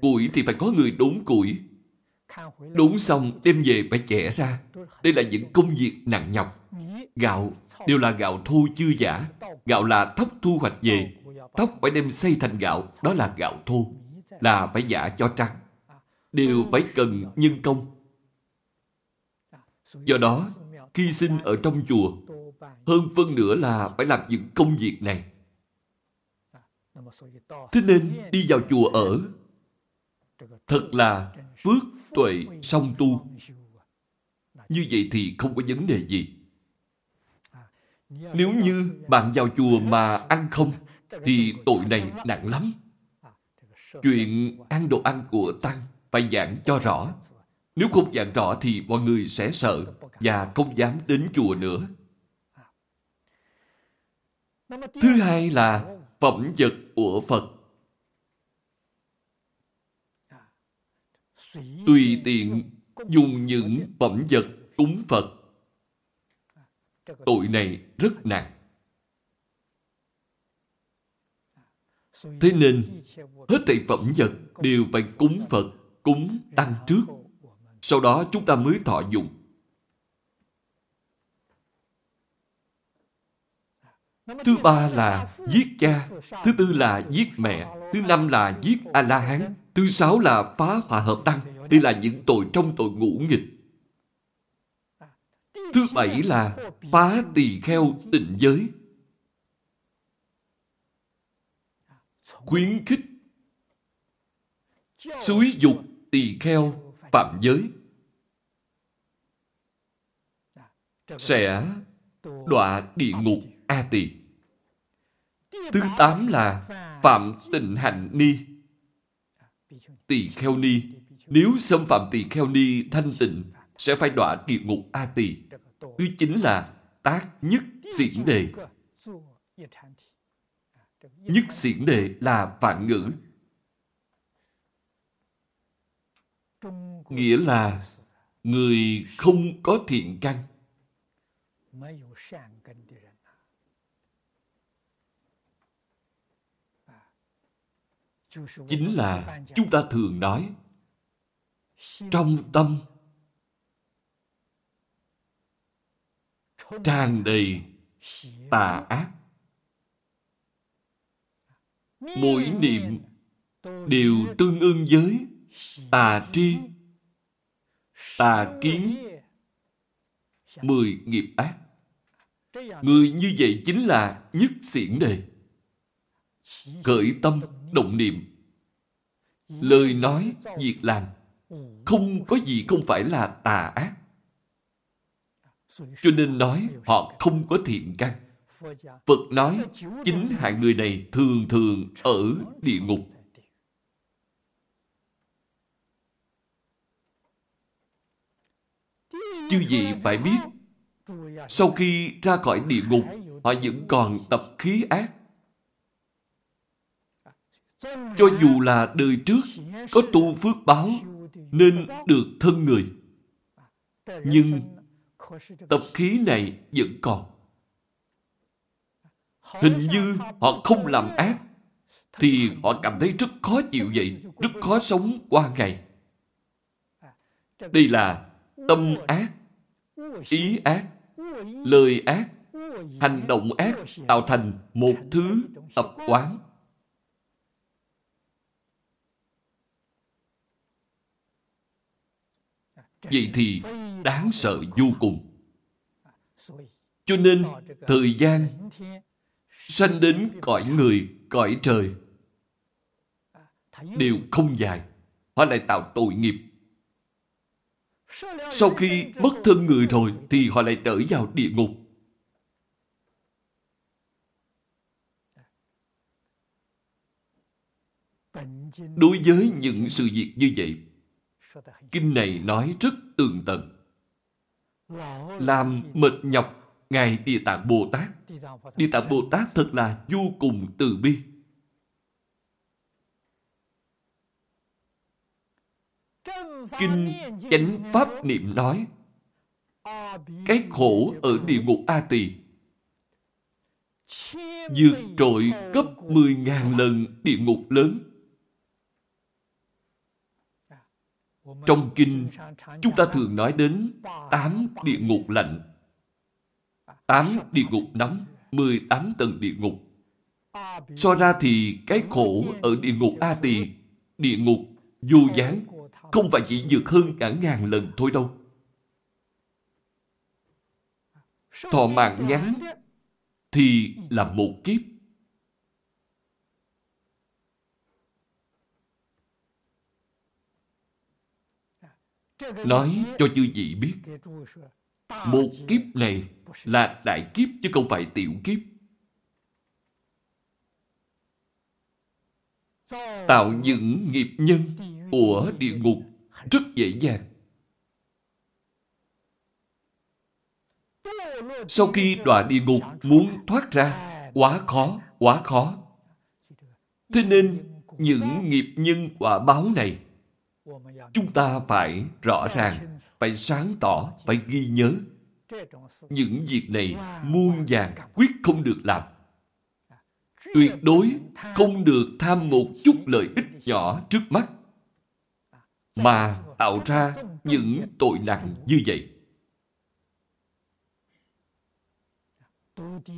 A: củi thì phải có người đốn củi, đốn xong đem về phải chẻ ra. Đây là những công việc nặng nhọc. Gạo đều là gạo thô chưa giả, gạo là thóc thu hoạch về, thóc phải đem xây thành gạo, đó là gạo thô, là phải giả cho trắng, đều phải cần nhân công. Do đó, khi sinh ở trong chùa, hơn phân nửa là phải làm những công việc này. Thế nên đi vào chùa ở thật là phước tuệ song tu. Như vậy thì không có vấn đề gì. Nếu như bạn vào chùa mà ăn không, thì tội này nặng lắm. Chuyện ăn đồ ăn của Tăng phải giảng cho rõ. Nếu không giảng rõ thì mọi người sẽ sợ và không dám đến chùa nữa. Thứ hai là phẩm vật của Phật. Tùy tiện dùng những phẩm vật cúng Phật. Tội này rất nặng. Thế nên, hết thảy phẩm vật đều phải cúng Phật, cúng Tăng trước. Sau đó chúng ta mới thọ dụng. Thứ ba là giết cha, thứ tư là giết mẹ, thứ năm là giết A-la-hán, thứ sáu là phá hòa hợp tăng. Đây là những tội trong tội ngũ nghịch. Thứ bảy là phá tỳ kheo tịnh giới. Khuyến khích, xúi dục tỳ kheo phạm giới. Sẽ đọa địa ngục A tỳ. Thứ tám là phạm tình hạnh ni. Tỳ kheo ni. Nếu xâm phạm tỳ kheo ni thanh tịnh, sẽ phải đọa địa ngục A tỳ. Thứ chính là tác nhất xiển đề. Nhất xiển đề là phạn ngữ. Nghĩa là người không có thiện căn. Chính là chúng ta thường nói trong tâm tràn đầy tà ác. Mỗi niệm đều tương ưng với tà tri, tà kiến, mười nghiệp ác. Người như vậy chính là nhất xiển đề. Khởi tâm, động niệm, lời nói, việc làm, không có gì không phải là tà ác. Cho nên nói họ không có thiện căn. Phật nói chính hạng người này thường thường ở địa ngục. Chư vị phải biết, sau khi ra khỏi địa ngục, họ vẫn còn tập khí ác. Cho dù là đời trước có tu phước báo nên được thân người, nhưng tập khí này vẫn còn. Hình như họ không làm ác, thì họ cảm thấy rất khó chịu vậy, rất khó sống qua ngày. Đây là tâm ác, ý ác, lời ác, hành động ác tạo thành một thứ tập quán. Vậy thì đáng sợ vô cùng. Cho nên, thời gian sanh đến cõi người, cõi trời đều không dài. Họ lại tạo tội nghiệp. Sau khi mất thân người rồi thì họ lại trở vào địa ngục. Đối với những sự việc như vậy, Kinh này nói rất tường tận. làm mệt nhọc Ngài Địa Tạng Bồ Tát. Địa Tạng Bồ Tát thật là vô cùng từ bi. Kinh Chánh Pháp Niệm nói, cái khổ ở địa ngục A Tỳ vượt trội gấp 10.000 lần địa ngục lớn. Trong kinh, chúng ta thường nói đến tám địa ngục lạnh, tám địa ngục nóng, 18 tầng địa ngục. So ra thì cái khổ ở địa ngục A Tỳ, địa ngục vô gián, không phải chỉ vượt hơn cả ngàn lần thôi đâu. Thọ mạng ngắn thì là một kiếp. Nói cho chư vị biết, một kiếp này là đại kiếp chứ không phải tiểu kiếp. Tạo những nghiệp nhân của địa ngục rất dễ dàng. Sau khi đọa địa ngục muốn thoát ra, quá khó, quá khó. Thế nên, những nghiệp nhân quả báo này, chúng ta phải rõ ràng, phải sáng tỏ, phải ghi nhớ. Những việc này muôn vàng quyết không được làm. Tuyệt đối không được tham một chút lợi ích nhỏ trước mắt mà tạo ra những tội nặng như vậy.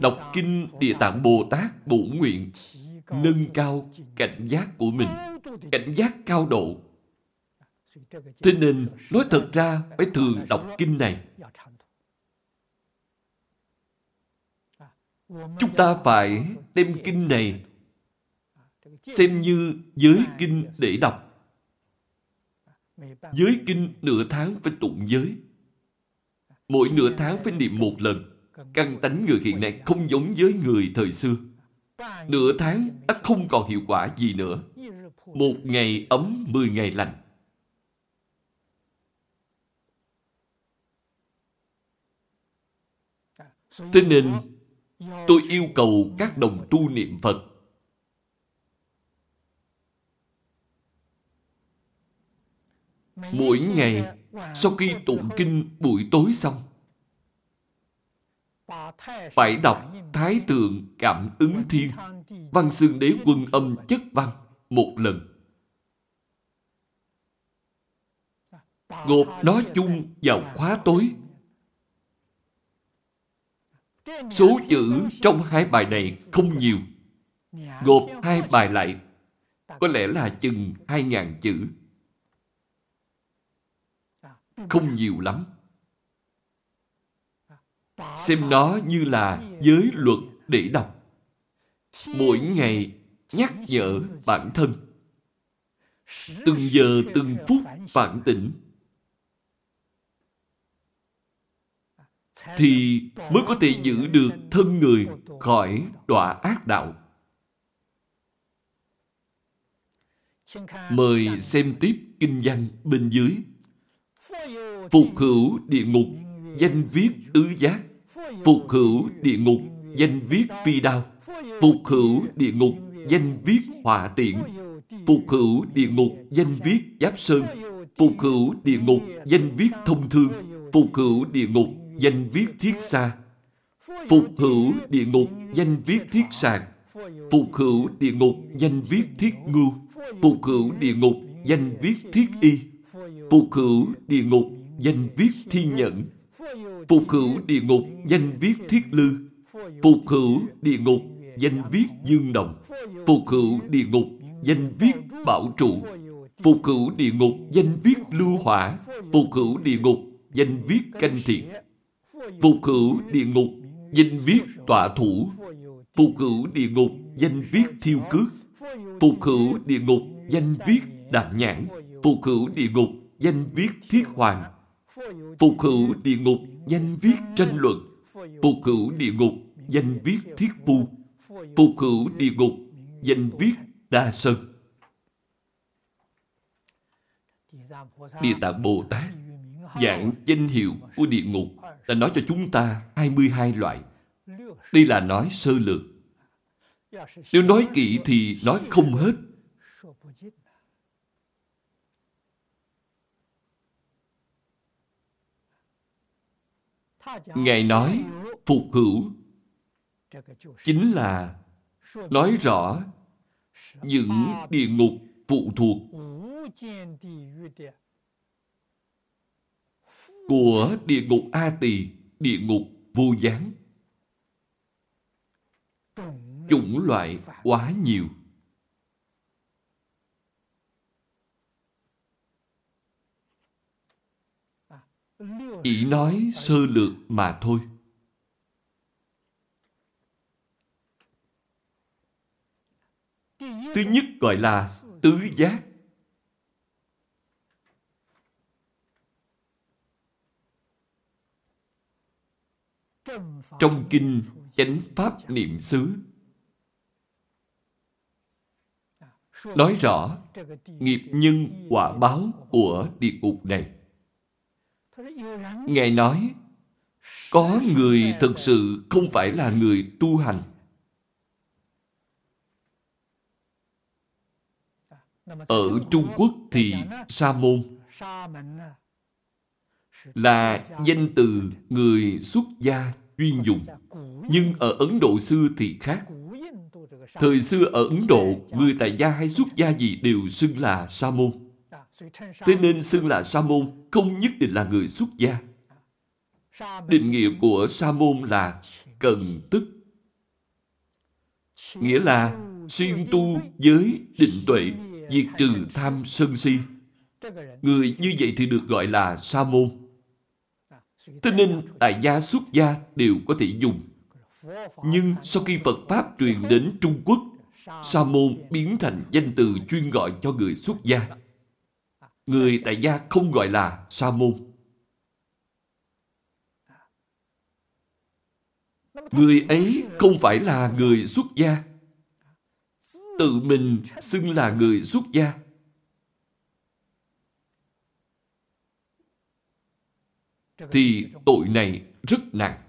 A: Đọc Kinh Địa Tạng Bồ Tát Bổ Nguyện nâng cao cảnh giác của mình, cảnh giác cao độ. Thế nên, nói thật ra, phải thường đọc Kinh này. Chúng ta phải đem Kinh này xem như giới Kinh để đọc. Giới Kinh nửa tháng phải tụng giới. Mỗi nửa tháng phải niệm một lần. Căn tánh người hiện nay không giống với người thời xưa. Nửa tháng đã không còn hiệu quả gì nữa. Một ngày ấm, mười ngày lạnh. Thế nên, tôi yêu cầu các đồng tu niệm Phật mỗi ngày sau khi tụng kinh buổi tối xong phải đọc Thái Tượng Cảm ứng Thiên Văn Xương Đế Quân Âm Chất Văn một lần. Gộp nó chung vào khóa tối. Số chữ trong hai bài này không nhiều. Gộp hai bài lại, có lẽ là chừng hai ngàn chữ. Không nhiều lắm xem nó như là giới luật để đọc. Mỗi ngày nhắc nhở bản thân. Từng giờ, từng phút phản tỉnh. Thì mới có thể giữ được thân người khỏi đọa ác đạo. Mời xem tiếp kinh văn bên dưới. Phục hữu địa ngục, danh viết tứ giác Phục hữu địa ngục, danh viết phi đao. Phục hữu địa ngục, danh viết hỏa tiện, Phục hữu địa ngục, danh viết giáp sơn. Phục hữu địa ngục, danh viết thông thương. Phục hữu địa ngục, danh viết thiết xa. Phục hữu địa ngục, danh viết thiết sàng. Phục hữu địa ngục, danh viết thiết ngưu. Phục hữu địa ngục, danh viết thiết y. Phục hữu địa ngục, danh viết thi nhẫn. Phục hữu địa ngục danh viết thiết lư. Phục hữu địa ngục danh viết dương đồng. Phục hữu địa ngục danh viết bảo trụ. Phục hữu địa ngục danh viết lưu hỏa. Phục hữu địa ngục danh viết canh thiện. Phục hữu địa ngục, danh viết tọa thủ. Phục hữu địa ngục, danh viết thiêu cước. Phục hữu địa ngục, danh viết đạm nhãn. Phục hữu địa ngục, danh viết thiết hoàng. Phục hữu địa ngục, danh viết tranh luận. Phục hữu địa ngục, danh viết thiết phu. Phục hữu địa ngục, danh viết đa sơn. Địa Tạng Bồ Tát dạng danh hiệu của địa ngục đã nói cho chúng ta 22 loại. Đây là nói sơ lược. Nếu nói kỹ thì nói không hết. Ngài nói, phục hữu chính là nói rõ những địa ngục phụ thuộc của địa ngục A Tỳ, địa ngục vô gián. Chủng loại quá nhiều. Chỉ nói sơ lược mà thôi. Thứ nhất gọi là tứ giác trong kinh chánh pháp niệm xứ. Nói rõ, nghiệp nhân quả báo của địa ngục này. Ngài nói, có người thực sự không phải là người tu hành. Ở trung quốc thì sa môn là danh từ người xuất gia chuyên dùng. Nhưng ở Ấn Độ xưa thì khác. Thời xưa ở Ấn Độ, người tại gia hay xuất gia gì đều xưng là sa môn. Thế nên xưng là sa môn không nhất định là người xuất gia. Định nghĩa của sa môn là cần tức. Nghĩa là
B: xuyên
A: tu giới định tuệ, diệt trừ tham sân si. Người như vậy thì được gọi là sa môn. Thế nên đại gia xuất gia đều có thể dùng. Nhưng sau khi Phật Pháp truyền đến Trung Quốc, Sa môn biến thành danh từ chuyên gọi cho người xuất gia. Người tại gia không gọi là Sa môn. Người ấy không phải là người xuất gia. Tự mình xưng là người xuất gia thì tội này rất nặng.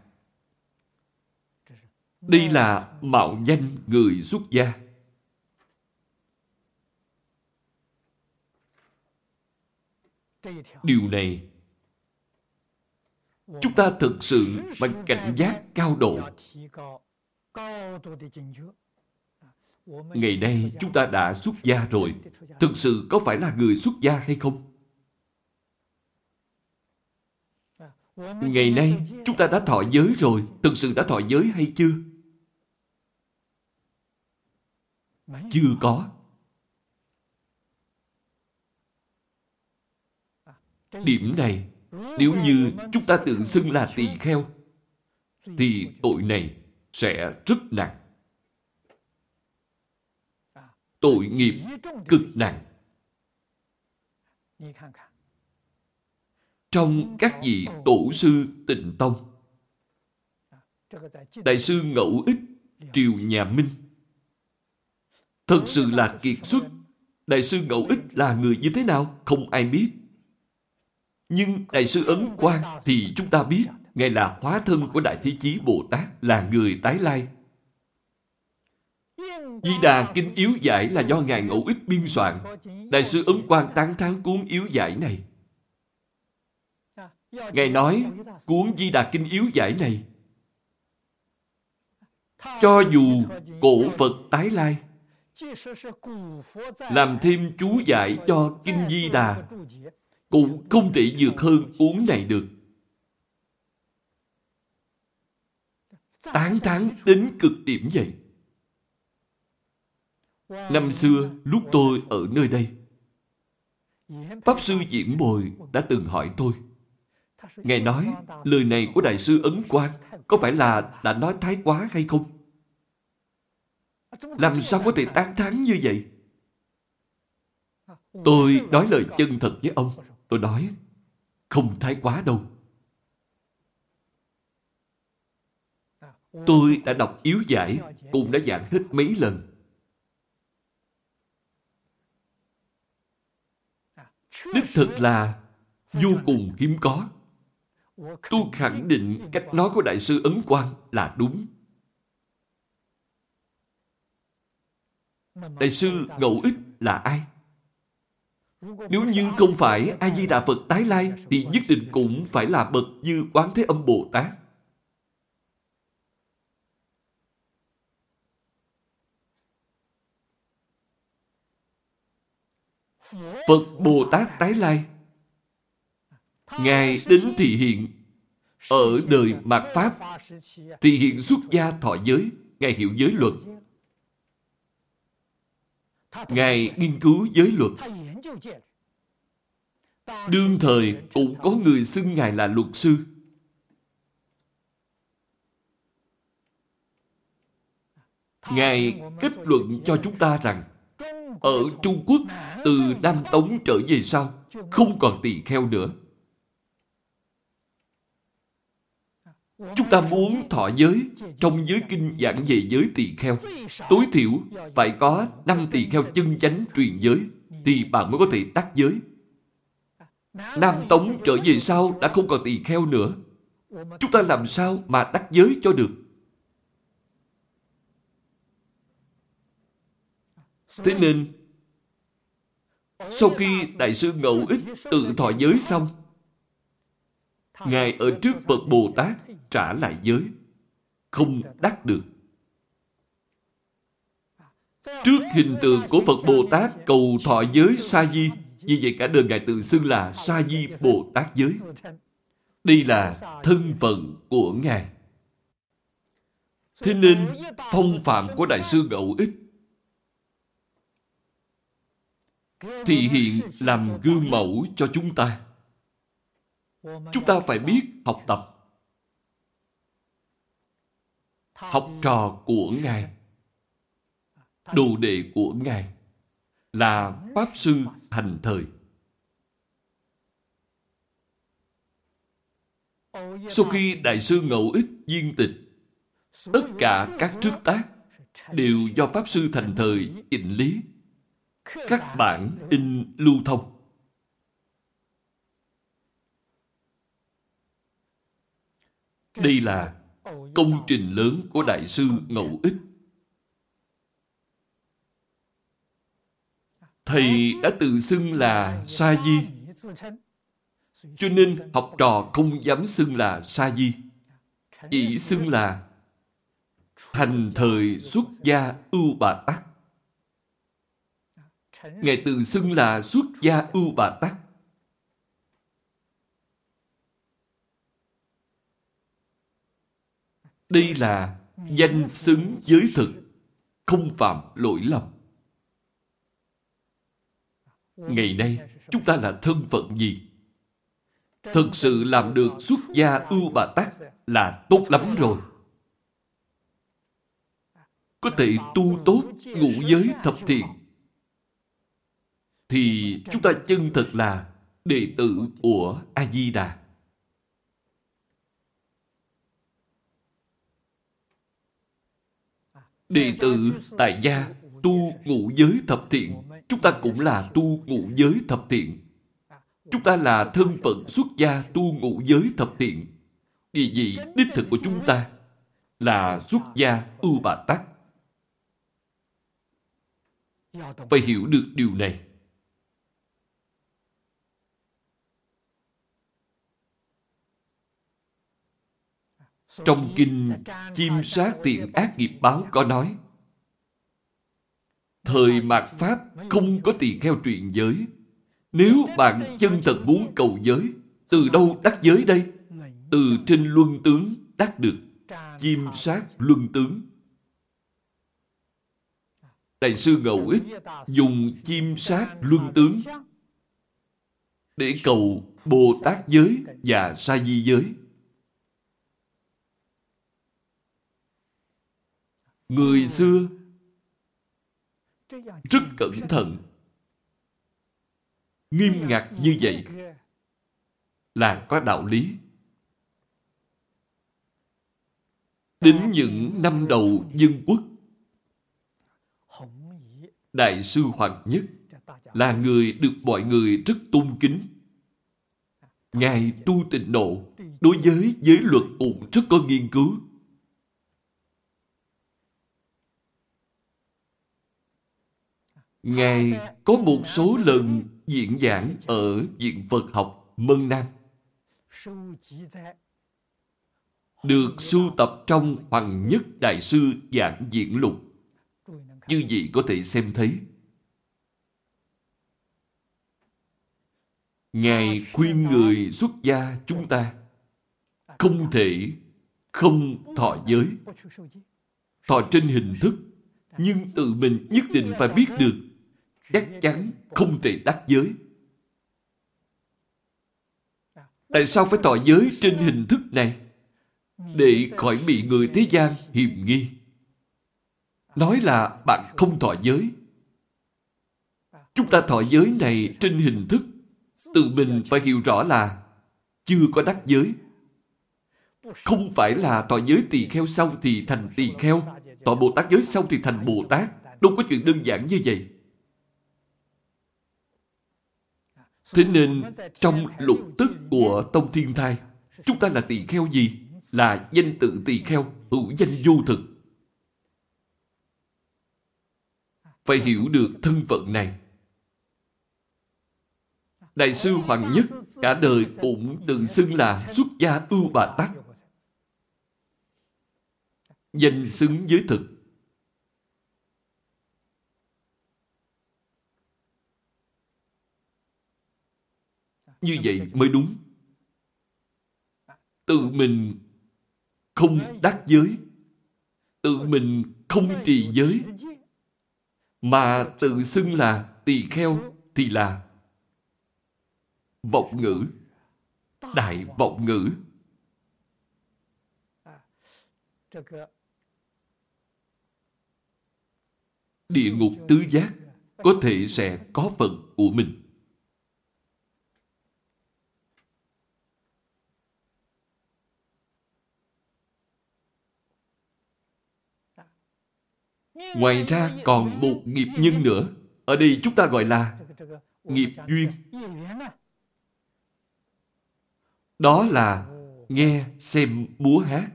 A: Đây là mạo danh người xuất gia. Điều này chúng ta thực sự
B: bằng
A: cảnh giác cao độ. Ngày nay chúng ta đã xuất gia rồi, thực sự có phải là người xuất gia hay không? Ngày nay, chúng ta đã thọ giới rồi, thực sự đã thọ giới hay chưa? Chưa có. Điểm này, nếu như chúng ta tự xưng là tỳ kheo, thì tội này sẽ rất nặng. Tội nghiệp cực nặng trong các vị tổ sư tịnh tông. Đại sư Ngẫu Ích, Triều Nhà Minh. Thật sự là kiệt xuất. Đại sư Ngẫu Ích là người như thế nào? Không ai biết. Nhưng Đại sư Ấn Quang thì chúng ta biết Ngài là hóa thân của Đại Thế Chí Bồ Tát, là người tái lai. Di Đà Kinh Yếu Giải là do Ngài Ngẫu Ích biên soạn. Đại sư Ấn Quang tán thán cuốn Yếu Giải này Ngài nói, cuốn Di Đà Kinh Yếu Giải này, cho dù cổ Phật tái lai, làm thêm chú giải cho Kinh Di Đà, cũng không thể vượt hơn cuốn này được. Tán thán đến cực điểm vậy. Năm xưa, lúc tôi ở nơi đây, Pháp Sư Diễm Bồi đã từng hỏi tôi, Ngài nói, lời này của Đại sư Ấn Quang có phải là đã nói thái quá hay không? Làm sao có thể tán thán như vậy? Tôi nói lời chân thật với ông. Tôi nói, không thái quá đâu. Tôi đã đọc yếu giải, cũng đã giảng hết mấy lần. Đích thực là vô cùng hiếm có tôi khẳng định cách nói của Đại sư Ấn Quang là đúng. Đại sư Ngẫu Ích là ai? Nếu như không phải A-di-đà Phật tái lai, thì nhất định cũng phải là bậc như Quán Thế Âm Bồ Tát. Phật Bồ Tát tái lai Ngài đến thị hiện ở đời mạt Pháp, thị hiện xuất gia thọ giới, Ngài hiểu giới luật Ngài nghiên cứu giới luật Đương thời, cũng có người xưng Ngài là luật sư. Ngài kết luận cho chúng ta rằng, ở Trung Quốc, từ Nam Tống trở về sau, không còn tỳ kheo nữa. Chúng ta muốn thọ giới trong giới kinh giảng về giới tỳ kheo. Tối thiểu phải có năm tỳ kheo chân chánh truyền giới thì bạn mới có thể đắc giới. Nam Tống trở về sau đã không còn tỳ kheo nữa. Chúng ta làm sao mà đắc giới cho được? Thế nên, sau khi Đại sư Ngẫu Ích tự thọ giới xong, Ngài ở trước Phật Bồ Tát trả lại giới, không đắc được. Trước hình tượng của Phật Bồ Tát cầu thọ giới sa di, vì vậy cả đời Ngài tự xưng là Sa Di Bồ Tát Giới. Đây là thân phận của Ngài. Thế nên, phong phạm của Đại sư Ngẫu Ích thì hiện làm gương mẫu cho chúng ta. Chúng ta phải biết học tập. Học trò của Ngài, đồ đệ của Ngài là Pháp Sư Thành Thời. Sau khi Đại sư Ngẫu Ích viên tịch, tất cả các trước tác đều do Pháp Sư Thành Thời chỉnh lý, các bản in lưu thông. Đây là công trình lớn của Đại sư Ngẫu Ích. Thầy đã tự xưng là Sa Di. Cho nên học trò không dám xưng là Sa Di. Chỉ xưng là thành thời xuất gia ưu bà tắc. Ngài tự xưng là xuất gia ưu bà tắc. Đây là danh xứng giới thực, không phạm lỗi lầm. Ngày nay, chúng ta là thân phận gì? Thật sự làm được xuất gia ưu bà tắc là tốt lắm rồi. Có thể tu tốt ngũ giới thập thiện. Thì chúng ta chân thật là đệ tử của A-di-đà. Đệ tử tại gia tu ngũ giới thập thiện, Chúng ta cũng là tu ngũ giới thập thiện. Chúng ta là thân phận xuất gia tu ngũ giới thập thiện. Địa vị đích thực của chúng ta là xuất gia ưu bà tắc. Phải hiểu được điều này. Trong kinh Chim sát tiện ác nghiệp báo có nói Thời mạt Pháp không có tỳ kheo truyền giới. Nếu bạn chân thật muốn cầu giới, từ đâu đắc giới đây? Từ trên luân tướng đắc được. Chim sát luân tướng. Đại sư Ngầu Ích dùng chim sát luân tướng để cầu Bồ Tát giới và Sa Di giới. Người xưa rất cẩn thận. Nghiêm ngặt như vậy là có đạo lý. Đến những năm đầu dân quốc, Đại sư Hoàng Nhất là người được mọi người rất tôn kính. Ngài tu tịnh độ, đối với giới luật cũng rất có nghiên cứu. Ngài có một số lần diễn giảng ở Viện Phật học Mân Nam, được sưu tập trong Hoàng Nhất Đại Sư Giảng Diễn Lục. Như vậy có thể xem thấy. Ngài khuyên người xuất gia chúng ta không thể không thọ giới. Thọ trên hình thức, nhưng tự mình nhất định phải biết được chắc chắn không thể đắc giới. Tại sao phải tỏ giới trên hình thức này? Để khỏi bị người thế gian hiềm nghi. Nói là bạn không thọ giới. Chúng ta thọ giới này trên hình thức, tự mình phải hiểu rõ là chưa có đắc giới. Không phải là thọ giới tỳ kheo sau thì thành tỳ kheo, thọ Bồ Tát giới sau thì thành Bồ Tát. Đâu có chuyện đơn giản như vậy. Thế nên, trong lục tức của Tông Thiên Thai, chúng ta là tỳ kheo gì? Là danh tự tỳ kheo, hữu danh vô thực. Phải hiểu được thân phận này. Đại sư Hoàng Nhất cả đời cũng tự xưng là xuất gia ưu bà tắc. Danh xứng với thực. Như vậy mới đúng. Tự mình không đắc giới, tự mình không trì giới, mà tự xưng là tỳ kheo thì là vọng ngữ, đại vọng ngữ. Địa ngục tứ giác có thể sẽ có phần của mình. Ngoài ra còn một nghiệp nhân nữa. Ở đây chúng ta gọi là nghiệp duyên. Đó là nghe, xem, múa hát.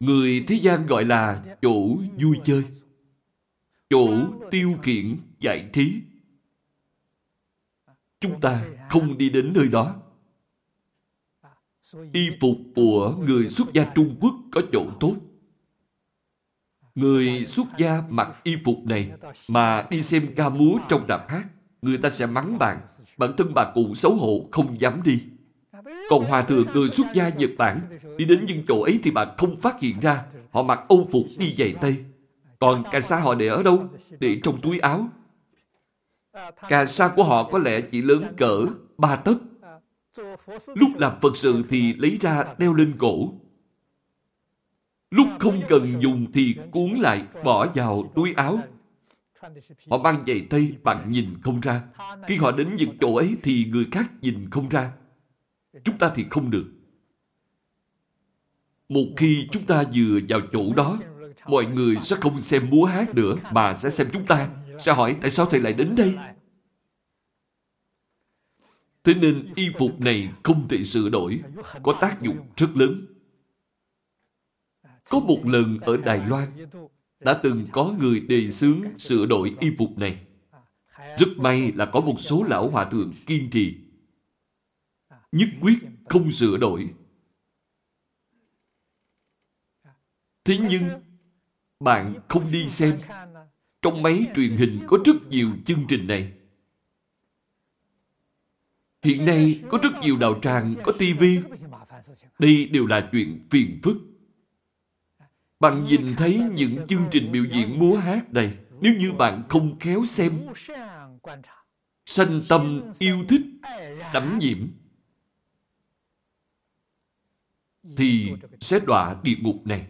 A: Người thế gian gọi là chỗ vui chơi, chỗ tiêu khiển, giải trí. Chúng ta không đi đến nơi đó. Y phục của người xuất gia Trung Quốc có chỗ tốt. Người xuất gia mặc y phục này mà đi xem ca múa trong đạp hát, người ta sẽ mắng bạn. Bản thân bà cụ xấu hổ không dám đi. Còn hòa thượng người xuất gia Nhật Bản đi đến những chỗ ấy thì bạn không phát hiện ra. Họ mặc âu phục đi giày tây. Còn cà sa họ để ở đâu? Để trong túi áo. Cà sa của họ có lẽ chỉ lớn cỡ ba tấc. Lúc làm Phật sự thì lấy ra đeo lên cổ. Lúc không cần dùng thì cuốn lại bỏ vào túi áo. Họ mang giày tây bạn nhìn không ra. Khi họ đến những chỗ ấy thì người khác nhìn không ra. Chúng ta thì không được. Một khi chúng ta vừa vào chỗ đó, mọi người sẽ không xem múa hát nữa mà sẽ xem chúng ta. Sẽ hỏi tại sao thầy lại đến đây? Thế nên y phục này không thể sửa đổi, có tác dụng rất lớn. Có một lần ở Đài Loan, đã từng có người đề xướng sửa đổi y phục này. Rất may là có một số lão hòa thượng kiên trì. Nhất quyết không sửa đổi. Thế nhưng, bạn không đi xem. Trong máy truyền hình có rất nhiều chương trình này. Hiện nay có rất nhiều đạo tràng, có tivi. Đây đều là chuyện phiền phức. Bạn nhìn thấy những chương trình biểu diễn múa hát này, nếu như bạn không khéo xem, sanh tâm yêu thích, đắm nhiễm, thì sẽ đọa địa ngục này.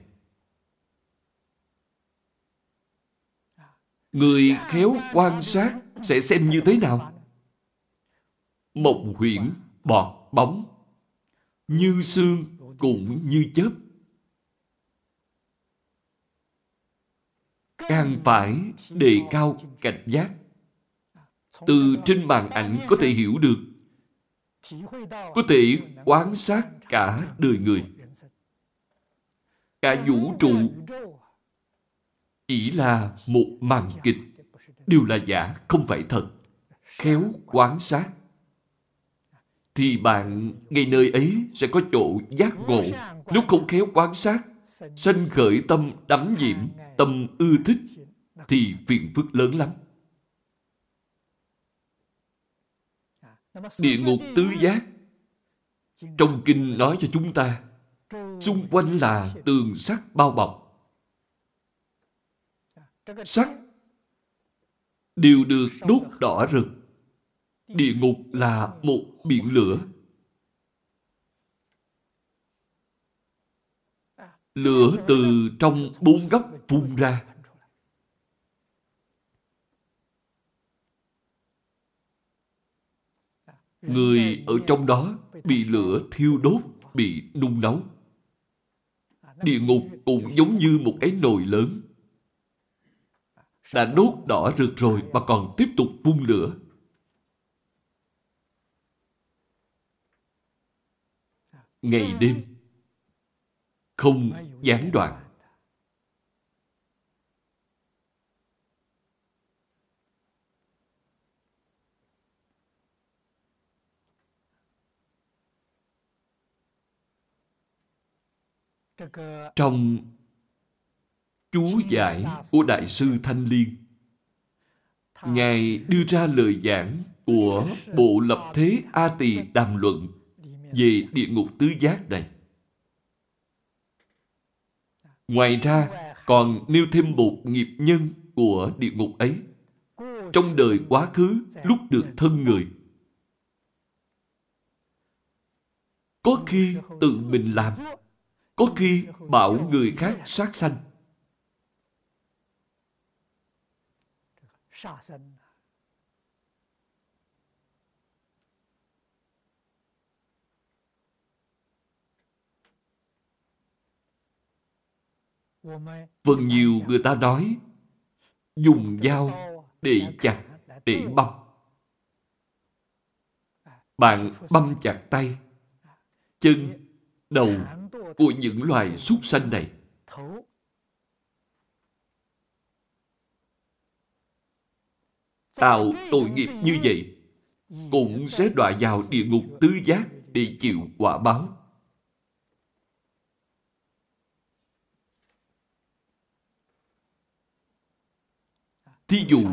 A: Người khéo quan sát sẽ xem như thế nào? Mộng huyễn, bọt, bóng, như xương cũng như chớp. Càng phải đề cao cảnh giác. từ trên màn ảnh có thể hiểu được, có thể quan sát cả đời người. Cả vũ trụ chỉ là một màn kịch, đều là giả, không phải thật. Khéo quan sát, thì bạn ngay nơi ấy sẽ có chỗ giác ngộ. lúc không khéo quan sát, sanh khởi tâm đắm nhiễm, tâm ưa thích, thì phiền phức lớn lắm. Địa ngục tứ giác trong kinh nói cho chúng ta xung quanh là tường sắt bao bọc. Sắt đều được đốt đỏ rực. Địa ngục là một biển lửa. Lửa từ trong bốn góc phun ra. Người ở trong đó bị lửa thiêu đốt, bị nung nấu. Địa ngục cũng giống như một cái nồi lớn. Đã đốt đỏ rực rồi mà còn tiếp tục phun lửa. Ngày đêm, không gián đoạn. Trong chú giải của Đại sư Thanh Liên, Ngài đưa ra lời giảng của Bộ Lập Thế A Tỳ Đàm Luận về địa ngục tứ giác này. Ngoài ra, còn nêu thêm một nghiệp nhân của địa ngục ấy. Trong đời quá khứ, lúc được thân người, có khi tự mình làm, có khi bảo người khác sát sanh. Phần nhiều người ta nói dùng dao để chặt, để băm. Bạn băm chặt tay, chân, đầu của những loài súc sanh này. Tạo tội nghiệp như vậy cũng sẽ đọa vào địa ngục tứ giác để chịu quả báo. Thí dụ,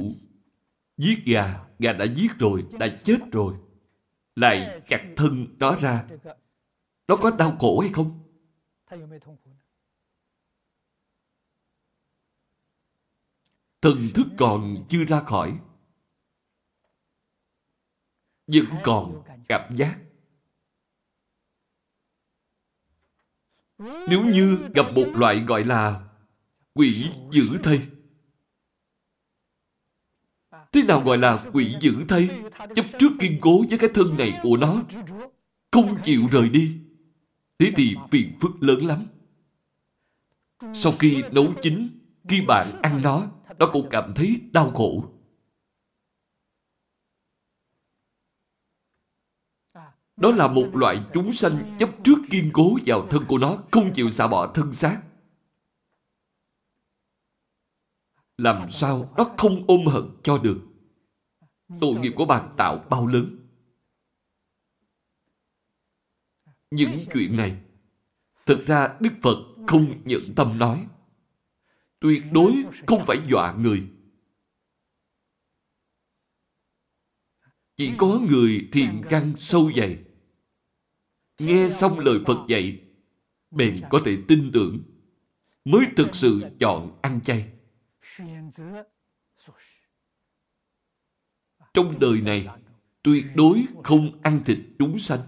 A: giết gà, gà đã giết rồi, đã chết rồi. Lại chặt thân đó ra. Nó có đau khổ hay không? Thần thức còn chưa ra khỏi. Vẫn còn cảm giác. Nếu như gặp một loại gọi là quỷ dữ thây, Thế nào gọi là quỷ dữ thây? Chấp trước kiên cố với cái thân này của nó. Không chịu rời đi. Thế thì phiền phức lớn lắm. Sau khi nấu chín, khi bạn ăn nó, nó cũng cảm thấy đau khổ. Đó là một loại chúng sanh chấp trước kiên cố vào thân của nó, không chịu xả bỏ thân xác. Làm sao nó không ôm hận cho được? Tội nghiệp của bạn tạo bao lớn? Những chuyện này, thực ra Đức Phật không nhận tâm nói. Tuyệt đối không phải dọa người. Chỉ có người thiền căn sâu dày. Nghe xong lời Phật dạy, bèn có thể tin tưởng, mới thực sự chọn ăn chay. Trong đời này, tuyệt đối không ăn thịt chúng sanh,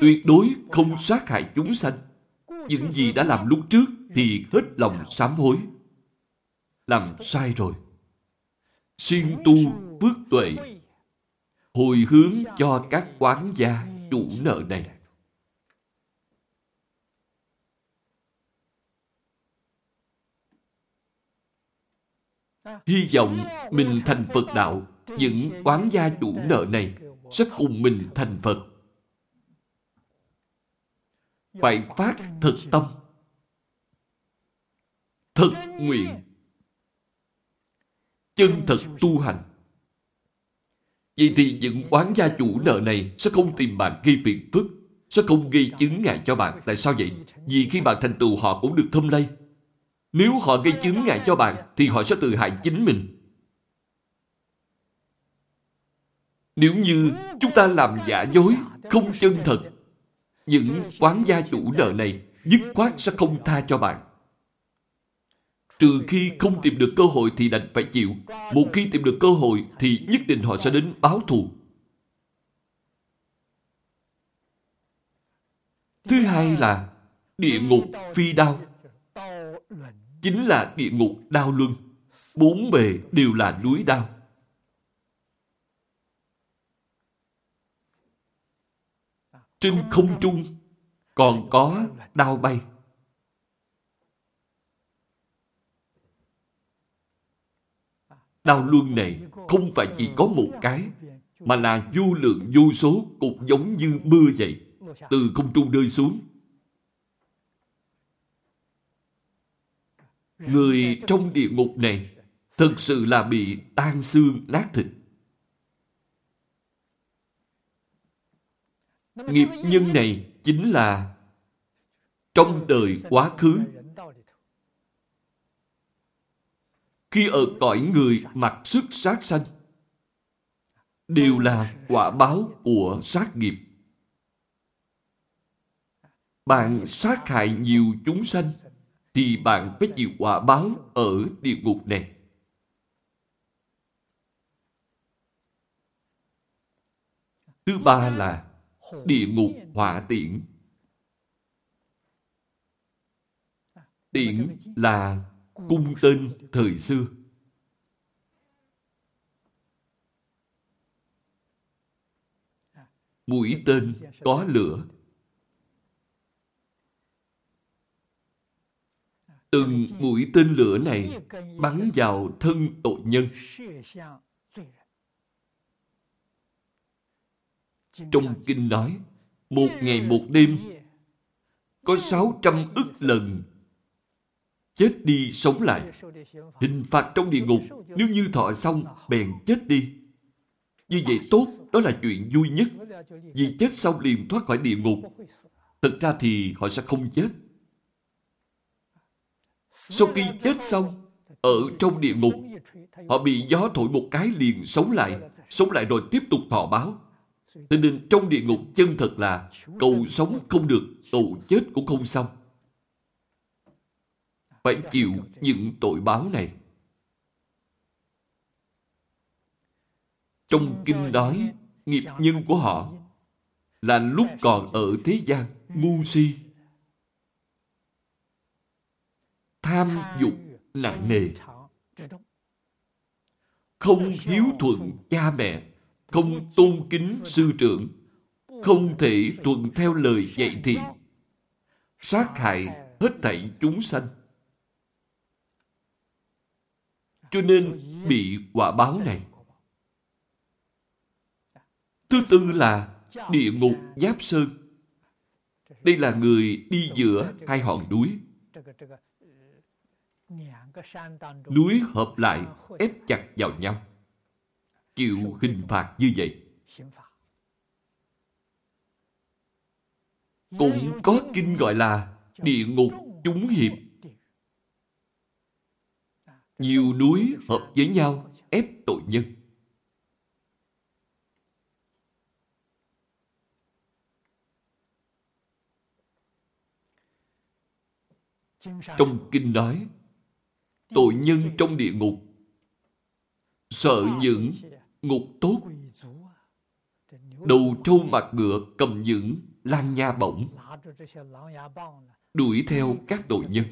A: tuyệt đối không sát hại chúng sanh. Những gì đã làm lúc trước thì hết lòng sám hối. Làm sai rồi. Siêng tu phước tuệ, hồi hướng cho các quán gia chủ nợ này. Hy vọng mình thành Phật đạo những quán gia chủ nợ này sẽ cùng mình thành Phật. Phải phát thực tâm, thực nguyện, chân thật tu hành. Vậy thì những quán gia chủ nợ này sẽ không tìm bạn gây phiền phức, sẽ không gây chứng ngại cho bạn. Tại sao vậy? Vì khi bạn thành tựu họ cũng được thâm lây. Nếu họ gây chứng ngại cho bạn, thì họ sẽ tự hại chính mình. Nếu như chúng ta làm giả dối, không chân thật, những quán gia chủ nợ này dứt khoát sẽ không tha cho bạn. Trừ khi không tìm được cơ hội thì đành phải chịu. Một khi tìm được cơ hội thì nhất định họ sẽ đến báo thù. Thứ hai là địa ngục phi đao. Chính là địa ngục đao luân. Bốn bề đều là núi đao. Trên không trung còn có đao bay. Đao luân này không phải chỉ có một cái, mà là vô lượng vô số cục giống như mưa vậy, từ không trung rơi xuống. Người trong địa ngục này thực sự là bị tan xương nát thịt. Nghiệp nhân này chính là trong đời quá khứ khi ở cõi người mặc sức sát sanh, đều là quả báo của sát nghiệp. Bạn sát hại nhiều chúng sanh thì bạn phải chịu quả báo ở địa ngục này. Thứ ba là địa ngục hỏa tiễn. Tiễn là cung tên thời xưa. Mũi tên có lửa. Từng mũi tên lửa này bắn vào thân tội nhân. Trong kinh nói, một ngày một đêm, có sáu trăm ức lần chết đi sống lại. Hình phạt trong địa ngục, nếu như thọ xong, bèn chết đi. Như vậy tốt, đó là chuyện vui nhất. Vì chết xong liền thoát khỏi địa ngục. thật ra thì họ sẽ không chết. Sau khi chết xong, ở trong địa ngục, họ bị gió thổi một cái liền sống lại, sống lại rồi tiếp tục thọ báo. Thế nên trong địa ngục chân thật là cầu sống không được, cầu chết cũng không xong. Phải chịu những tội báo này. Trong kinh nói, nghiệp nhân của họ là lúc còn ở thế gian ngu si, tham dục nặng nề, không hiếu thuận cha mẹ, không tôn kính sư trưởng, không thể tuần theo lời dạy thì sát hại hết thảy chúng sanh. cho nên bị quả báo này. Thứ tư là địa ngục Giáp Sơn. Đây là người đi giữa hai hòn núi. Núi hợp lại, ép chặt vào nhau. Chịu hình phạt như vậy. Cũng có kinh gọi là địa ngục chúng hiệp nhiều núi hợp với nhau ép tội nhân. Trong kinh nói, tội nhân trong địa ngục sợ những ngục tốt đầu trâu mặt ngựa cầm những lan nha bổng đuổi theo các tội nhân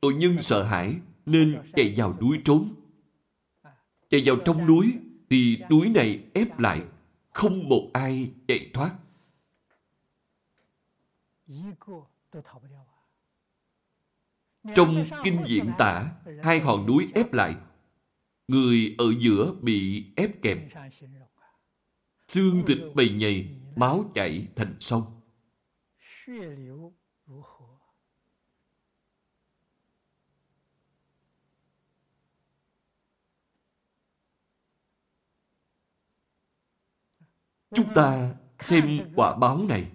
A: tội nhân sợ hãi nên chạy vào núi trốn. Chạy vào trong núi thì núi này ép lại, không một ai chạy thoát. Trong kinh diễn tả, hai hòn núi ép lại. Người ở giữa bị ép kẹp. Xương thịt bầy nhầy, máu chảy thành sông. Chúng ta xem quả báo này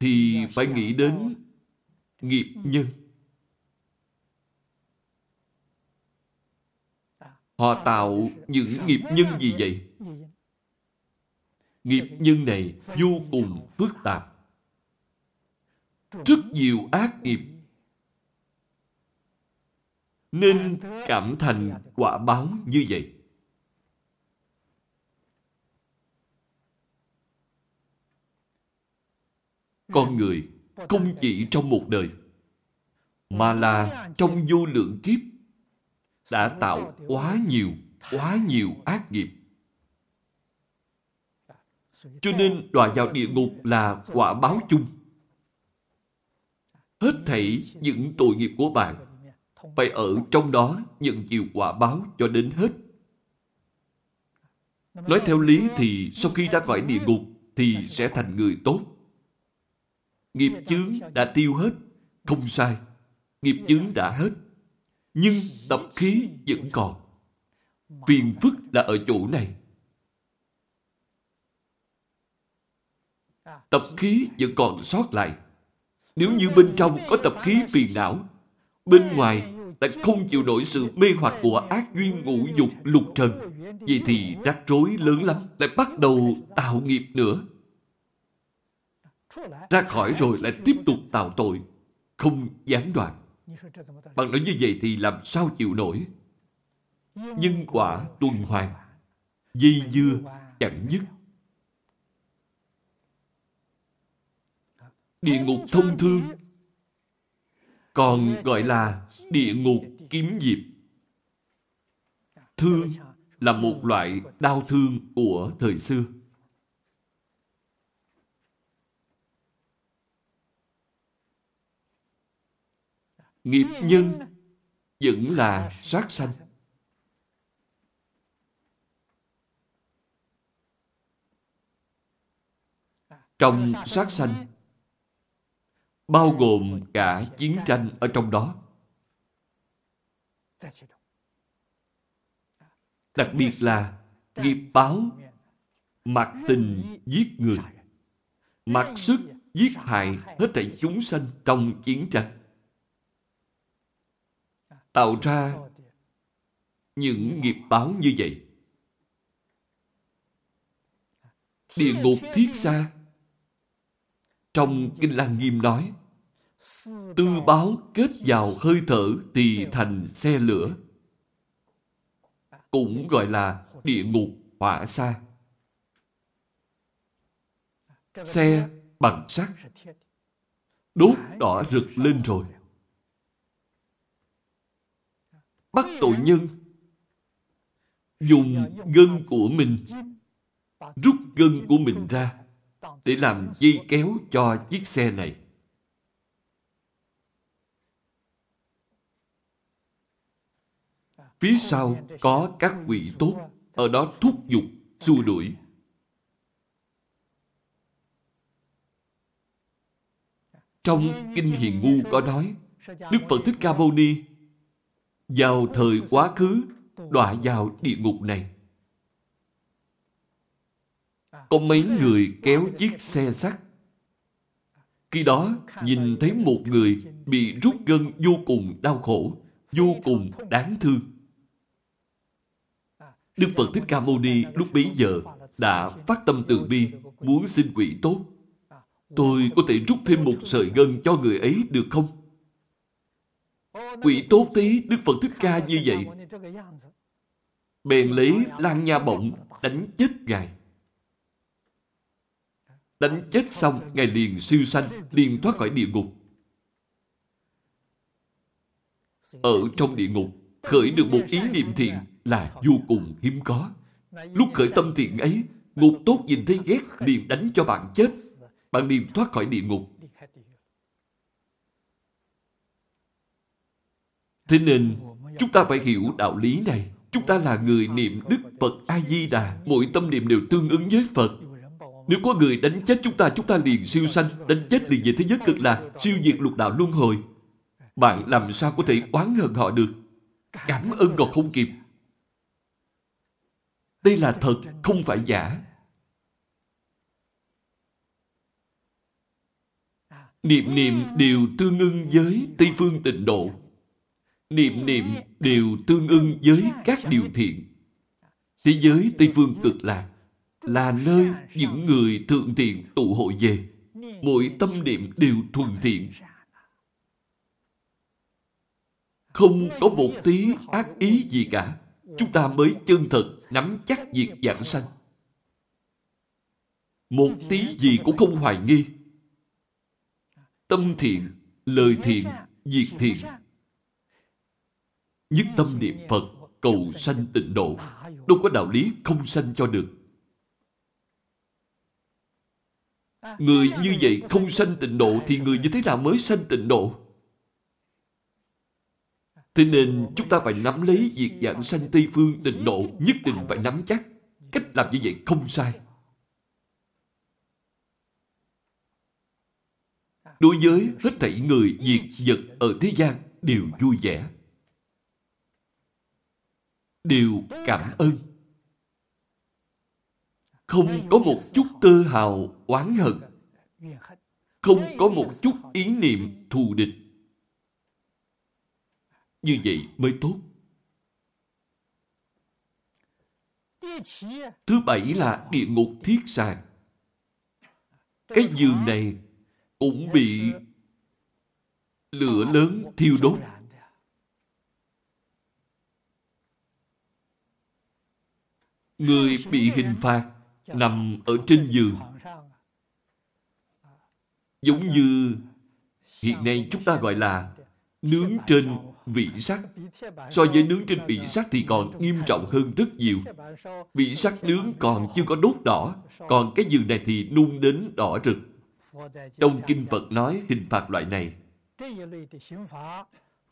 A: thì phải nghĩ đến nghiệp nhân Họ tạo những nghiệp nhân gì vậy? Nghiệp nhân này vô cùng phức tạp. Rất nhiều ác nghiệp. Nên cảm thành quả báo như vậy. Con người không chỉ trong một đời, mà là trong vô lượng kiếp đã tạo quá nhiều, quá nhiều ác nghiệp. Cho nên đọa vào địa ngục là quả báo chung. Hết thảy những tội nghiệp của bạn phải ở trong đó nhận chịu quả báo cho đến hết. Nói theo lý thì sau khi ra khỏi địa ngục thì sẽ thành người tốt. Nghiệp chướng đã tiêu hết, không sai. Nghiệp chướng đã hết. Nhưng tập khí vẫn còn. Phiền phức là ở chỗ này. Tập khí vẫn còn sót lại. Nếu như bên trong có tập khí phiền não, bên ngoài lại không chịu nổi sự mê hoặc của ác duyên ngũ dục lục trần, vậy thì rắc rối lớn lắm, lại bắt đầu tạo nghiệp nữa. Ra khỏi rồi lại tiếp tục tạo tội, không gián đoạn. Bạn nói như vậy thì làm sao chịu nổi? Nhân quả tuần hoàn, dây dưa chẳng dứt. Địa ngục thông thương, còn gọi là địa ngục kiếm diệp. Thương là một loại đau thương của thời xưa. nghiệp nhân vẫn là sát sanh. Trong sát sanh, bao gồm cả chiến tranh ở trong đó. Đặc biệt là nghiệp báo mặc tình giết người, mặc sức giết hại hết thảy chúng sanh trong chiến tranh tạo ra những nghiệp báo như vậy. Địa ngục thiết xa. Trong Kinh lan Nghiêm nói, tư báo kết vào hơi thở thì thành xe lửa. Cũng gọi là địa ngục hỏa xa. Xe bằng sắt, đốt đỏ rực lên rồi. bắt ừ. tội nhân dùng gân của mình rút gân của mình ra để làm dây kéo cho chiếc xe này. Phía sau có các quỷ tốt ở đó thúc giục, xua đuổi. Trong Kinh Hiền Ngu có nói, Đức Phật Thích Ca Mâu Ni vào thời quá khứ đọa vào địa ngục này. Có mấy người kéo chiếc xe sắt. Khi đó, nhìn thấy một người bị rút gân vô cùng đau khổ, vô cùng đáng thương. Đức Phật Thích Ca Mâu Ni lúc bấy giờ đã phát tâm từ bi, muốn xin quỷ tốt. Tôi có thể rút thêm một sợi gân cho người ấy được không? Quỷ tốt tí Đức Phật Thích Ca như vậy, bèn lấy lan nha bổng đánh chết Ngài. Đánh chết xong, Ngài liền siêu sanh, liền thoát khỏi địa ngục. Ở trong địa ngục, khởi được một ý niệm thiện là vô cùng hiếm có. Lúc khởi tâm thiện ấy, ngục tốt nhìn thấy ghét liền đánh cho bạn chết. Bạn liền thoát khỏi địa ngục. Thế nên, chúng ta phải hiểu đạo lý này. Chúng ta là người niệm Đức Phật A-di-đà. Mỗi tâm niệm đều tương ứng với Phật. Nếu có người đánh chết chúng ta, chúng ta liền siêu sanh. Đánh chết liền về thế giới cực lạc, siêu diệt lục đạo luân hồi. Bạn làm sao có thể oán hận họ được? Cảm ơn còn không kịp. Đây là thật, không phải giả. Niệm niệm đều tương ưng với Tây Phương tịnh độ. Niệm niệm đều tương ưng với các điều thiện. Thế giới Tây Phương cực lạc là nơi những người thượng thiện tụ hội về. Mỗi tâm niệm đều thuần thiện. Không có một tí ác ý gì cả. Chúng ta mới chân thật nắm chắc việc giảng sanh. Một tí gì cũng không hoài nghi. Tâm thiện, lời thiện, việc thiện. Nhất tâm niệm Phật, cầu sanh tịnh độ. Đâu có đạo lý không sanh cho được. Người như vậy không sanh tịnh độ thì người như thế nào mới sanh tịnh độ? Thế nên chúng ta phải nắm lấy việc giảng sanh Tây Phương tịnh độ nhất định phải nắm chắc. Cách làm như vậy không sai. Đối với hết thảy người, diệt vật ở thế gian đều vui vẻ. Đều cảm ơn. Không có một chút tơ hào oán hận. Không có một chút ý niệm thù địch. Như vậy mới tốt. Thứ bảy là địa ngục thiết sàng. Cái giường này cũng bị lửa lớn thiêu đốt. Người bị hình phạt nằm ở trên giường. Giống như hiện nay chúng ta gọi là nướng trên vị sắt. So với nướng trên vị sắt thì còn nghiêm trọng hơn rất nhiều. Vị sắt nướng còn chưa có đốt đỏ, còn cái giường này thì nung đến đỏ rực. Trong Kinh Phật nói hình phạt loại này,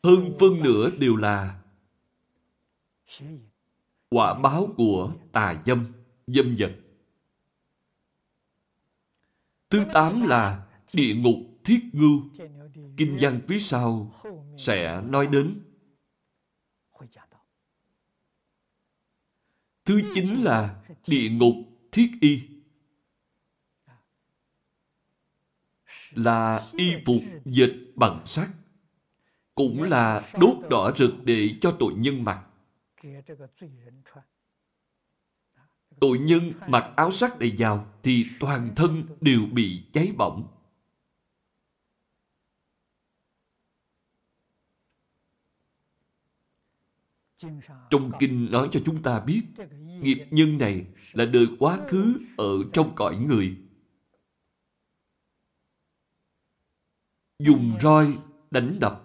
A: hơn phân nửa đều là quả báo của tà dâm, dâm vật. Thứ tám là địa ngục thiết ngưu. Kinh văn phía sau sẽ nói đến. Thứ chín là địa ngục thiết y. Là y phục dệt bằng sắt. Cũng là đốt đỏ rực để cho tội nhân mặc. Tội nhân mặc áo sắc đầy vào thì toàn thân đều bị cháy bỏng. Trong kinh nói cho chúng ta biết, nghiệp nhân này là đời quá khứ ở trong cõi người. Dùng roi đánh đập.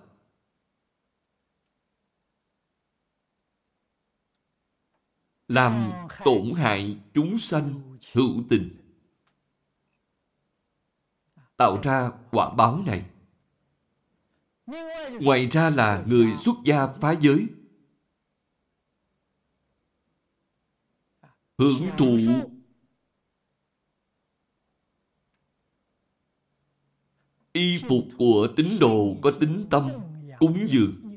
A: Làm tổn hại chúng sanh hữu tình. Tạo ra quả báo này. Ngoài ra là người xuất gia phá giới hưởng thụ y phục của tín đồ có tính tâm cúng dường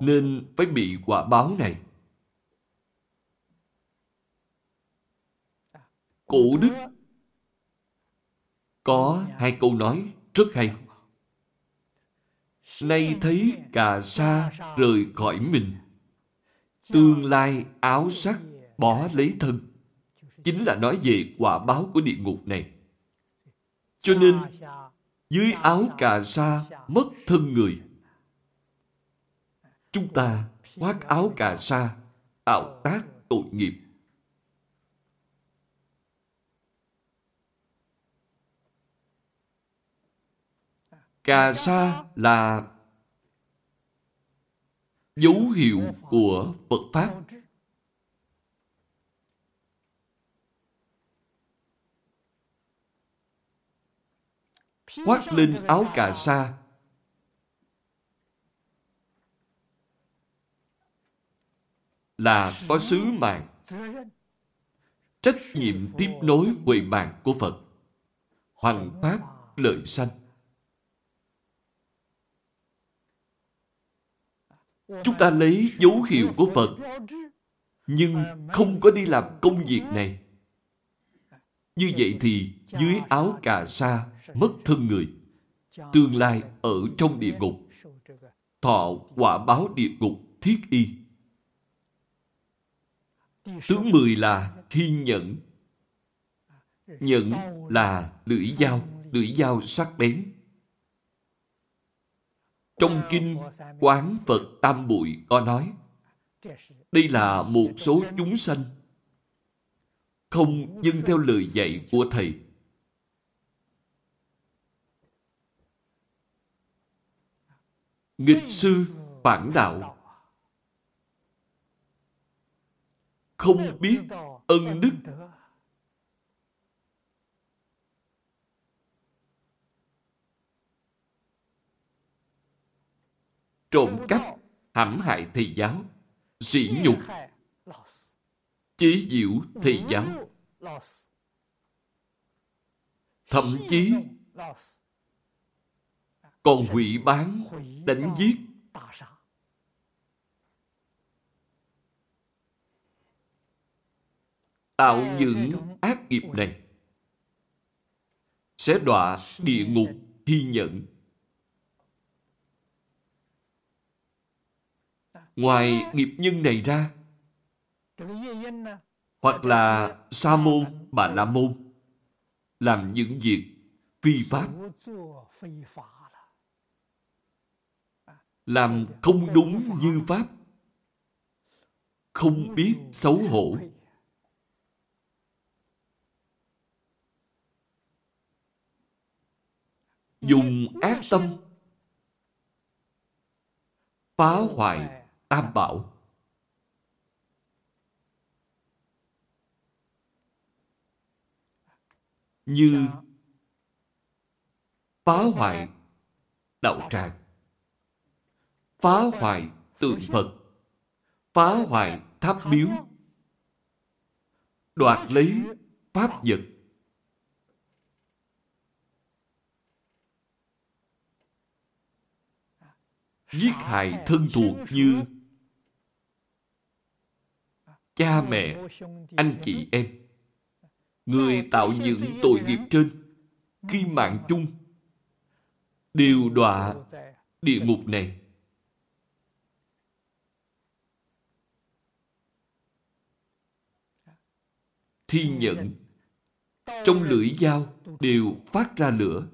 A: nên phải bị quả báo này. Cổ đức có hai câu nói rất hay. Nay thấy cà sa rời khỏi mình. Tương lai áo sắc bỏ lấy thân. Chính là nói về quả báo của địa ngục này. Cho nên, dưới áo cà sa mất thân người. Chúng ta khoác áo cà sa, tạo tác tội nghiệp. Cà sa là dấu hiệu của Phật Pháp. khoác lên áo cà sa là có sứ mạng. Trách nhiệm tiếp nối huệ mạng của Phật. Hoàn pháp lợi sanh. Chúng ta lấy dấu hiệu của Phật, nhưng không có đi làm công việc này. Như vậy thì dưới áo cà sa mất thân người, tương lai ở trong địa ngục, thọ quả báo địa ngục thiết y. Thứ mười là thiên nhẫn. Nhẫn là lưỡi dao, lưỡi dao sắc bén. Trong kinh Quán Phật Tam Bụi có nói, đây là một số chúng sanh không dân theo lời dạy của Thầy. Nghịch sư phản đạo không biết ân đức. Trộm cắp hãm hại thầy giáo, sỉ nhục chế giễu thầy giáo. Thậm chí còn hủy bán, đánh giết tạo những ác nghiệp này. Sẽ đọa địa ngục thi nhận. Ngoài nghiệp nhân này ra, hoặc là sa môn, bà la môn, làm những việc phi pháp, làm không đúng như pháp, không biết xấu hổ, dùng ác tâm phá hoại tam bảo. Như phá hoại đạo tràng, phá hoại tượng phật, phá hoại tháp miếu, đoạt lấy pháp vật giết hại thân thuộc như cha mẹ, anh chị em. Người tạo những tội nghiệp trên, khi mạng chung, đều đọa địa ngục này. Thiên nhận, trong lưỡi dao đều phát ra lửa.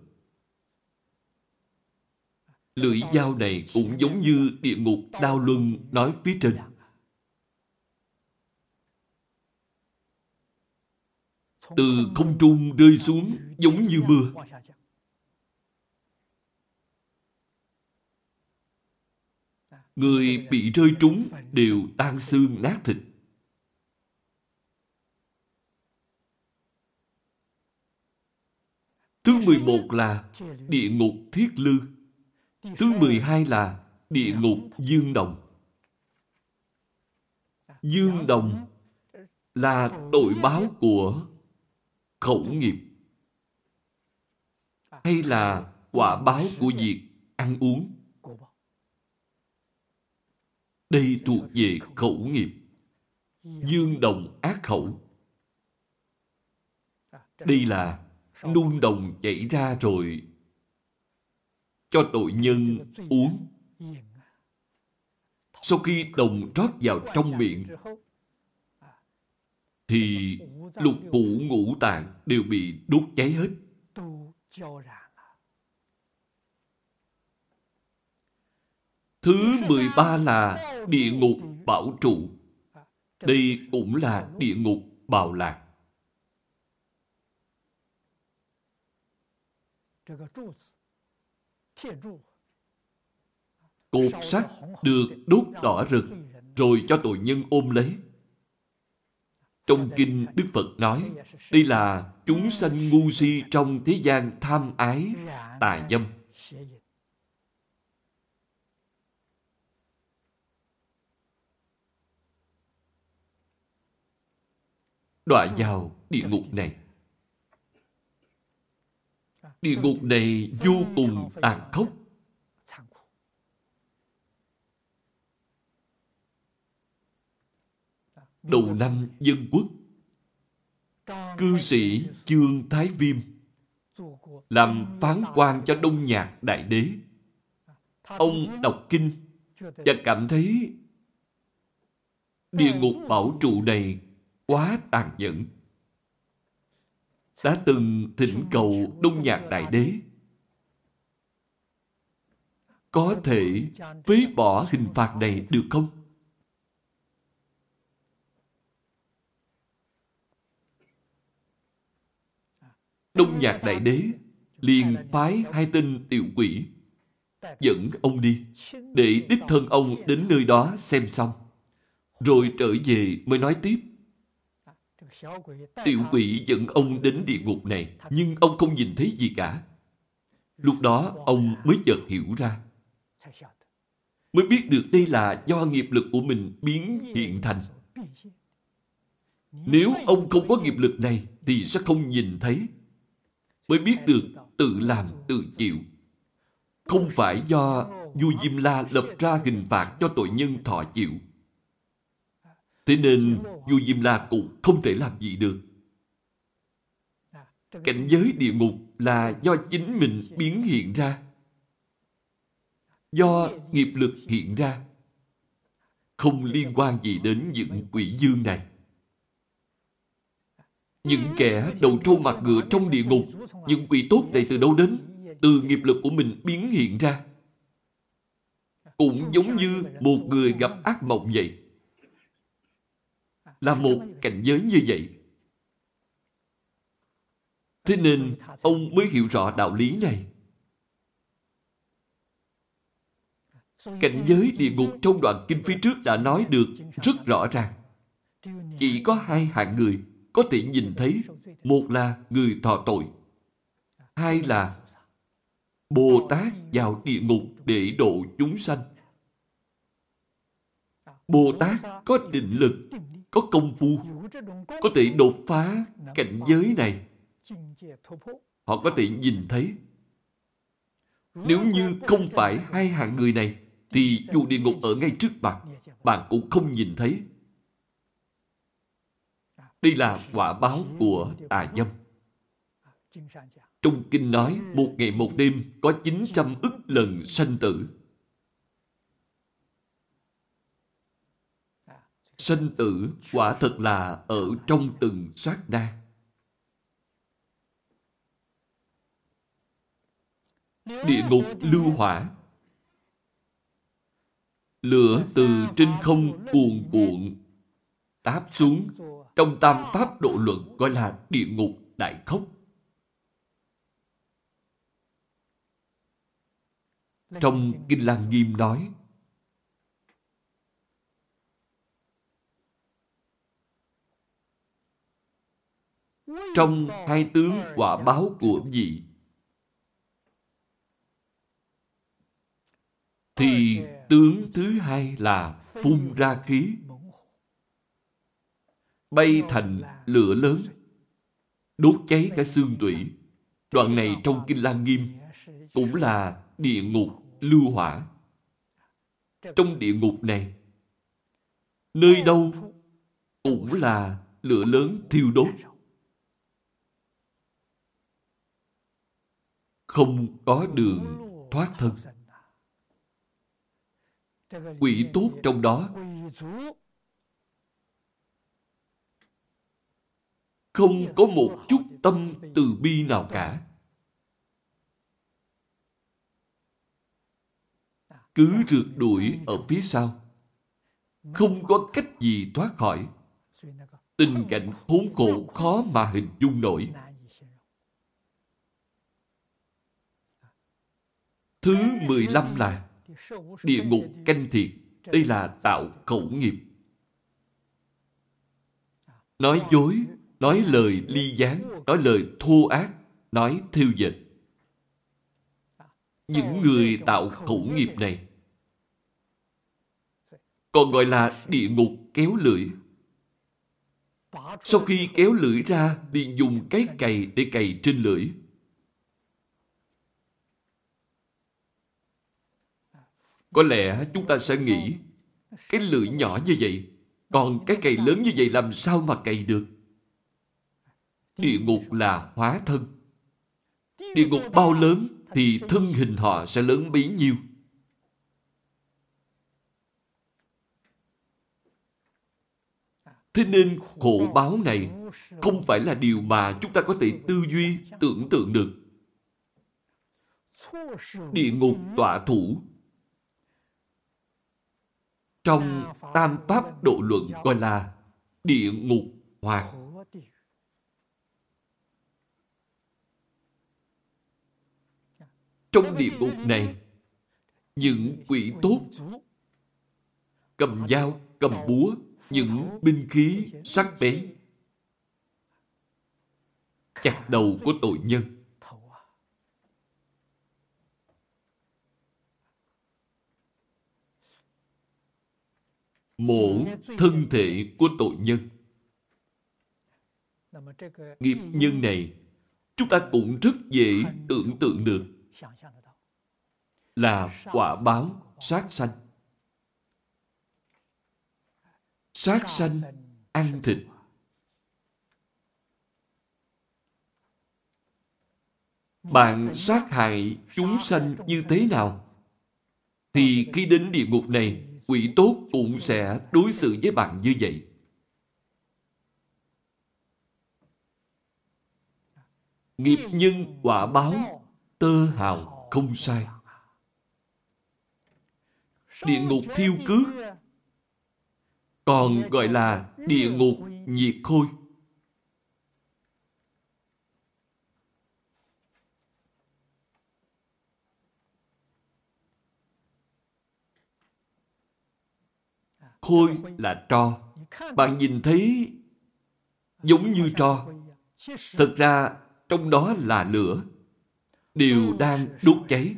A: Lưỡi dao này cũng giống như địa ngục đao luân nói phía trên. Từ không trung rơi xuống giống như mưa. Người bị rơi trúng đều tan xương nát thịt. Thứ 11 là địa ngục thiết lư. Thứ 12 là địa ngục dương đồng. Dương đồng là tội báo của khẩu nghiệp hay là quả báo của việc ăn uống. Đây thuộc về khẩu nghiệp. Dương đồng ác khẩu. Đây là nung đồng chảy ra rồi cho tội nhân uống. Sau khi đồng rót vào trong miệng, thì lục phủ ngũ tạng đều bị đốt cháy hết. Thứ 13 là địa ngục bảo trụ. Đây cũng là địa ngục bào lạc. Cột sắt được đốt đỏ rực, rồi cho tội nhân ôm lấy. Trong kinh Đức Phật nói, đây là chúng sanh ngu si trong thế gian tham ái, tà dâm. Đọa vào địa ngục này. Địa ngục này vô cùng tàn khốc. Đầu năm dân quốc, cư sĩ Trương Thái Viêm làm phán quan cho Đông Nhạc Đại Đế. Ông đọc kinh và cảm thấy địa ngục bảo trụ này quá tàn nhẫn. Đã từng thỉnh cầu Đông Nhạc Đại Đế. Có thể phế bỏ hình phạt này được không? Đông Nhạc Đại Đế liền phái hai tên tiểu quỷ dẫn ông đi để đích thân ông đến nơi đó xem xong. Rồi trở về mới nói tiếp tiểu quỷ dẫn ông đến địa ngục này, nhưng ông không nhìn thấy gì cả lúc đó, ông mới chợt hiểu ra mới biết được đây là do nghiệp lực của mình biến hiện thành nếu ông không có nghiệp lực này, thì sẽ không nhìn thấy mới biết được tự làm, tự chịu. Không phải do vua Diêm La lập ra hình phạt cho tội nhân thọ chịu. Thế nên vua Diêm La cũng không thể làm gì được. Cảnh giới địa ngục là do chính mình biến hiện ra. Do nghiệp lực hiện ra. Không liên quan gì đến những quỷ dương này. Những kẻ đầu trâu mặt ngựa trong địa ngục, những quỷ tốt này từ đâu đến? Từ nghiệp lực của mình biến hiện ra. Cũng giống như một người gặp ác mộng vậy. Là một cảnh giới như vậy. Thế nên, ông mới hiểu rõ đạo lý này. Cảnh giới địa ngục trong đoạn kinh phía trước đã nói được rất rõ ràng. Chỉ có hai hạng người có thể nhìn thấy một là người thọ tội, hai là Bồ Tát vào địa ngục để độ chúng sanh. Bồ Tát có định lực, có công phu, có thể đột phá cảnh giới này. Họ có thể nhìn thấy. Nếu như không phải hai hạng người này, thì dù địa ngục ở ngay trước mặt, bạn cũng không nhìn thấy. Đây là quả báo của tà dâm. Trong kinh nói, một ngày một đêm có 900 ức lần sanh tử. Sinh tử quả thật là ở trong từng sát na. Địa ngục lưu hỏa Lửa từ trên không cuồn cuộn táp xuống trong tam pháp độ luận gọi là địa ngục đại khốc. Trong Kinh Lăng Nghiêm nói, Trong hai tướng quả báo của vị, thì tướng thứ hai là phun ra khí bay thành lửa lớn, đốt cháy cả xương tủy. Đoạn này trong Kinh Lan Nghiêm cũng là địa ngục lưu hỏa. Trong địa ngục này, nơi đâu cũng là lửa lớn thiêu đốt. Không có đường thoát thân. Quỷ tốt trong đó không có một chút tâm từ bi nào cả. Cứ rượt đuổi ở phía sau. Không có cách gì thoát khỏi. Tình cảnh khốn khổ khó mà hình dung nổi. Thứ 15 là địa ngục canh thiệt. Đây là tạo khẩu nghiệp. nói dối, nói lời ly gián, nói lời thô ác, nói thiêu dịch. Những người tạo khẩu nghiệp này còn gọi là địa ngục kéo lưỡi. Sau khi kéo lưỡi ra, thì dùng cái cày để cày trên lưỡi. Có lẽ chúng ta sẽ nghĩ, cái lưỡi nhỏ như vậy, còn cái cày lớn như vậy làm sao mà cày được? Địa ngục là hóa thân. Địa ngục bao lớn thì thân hình họ sẽ lớn bấy nhiêu. Thế nên khổ báo này không phải là điều mà chúng ta có thể tư duy, tưởng tượng được. Địa ngục tọa thủ trong Tam Pháp Độ Luận gọi là địa ngục hoàng. Trong địa ngục này, những quỷ tốt cầm dao, cầm búa, những binh khí sắc bén. Chặt đầu của tội nhân. Mổ thân thể của tội nhân. Nghiệp nhân này, chúng ta cũng rất dễ tưởng tượng được. Là quả báo sát sanh. sát sanh ăn thịt. bạn sát hại chúng sanh như thế nào? Thì khi đến địa ngục này quỷ tốt cũng sẽ đối xử với bạn như vậy. Nghiệp nhân quả báo tơ hào không sai. Địa ngục thiêu cước. còn gọi là địa ngục nhiệt khôi. Khôi là tro. Bạn nhìn thấy giống như tro. Thật ra trong đó là lửa. Đều đang đốt cháy.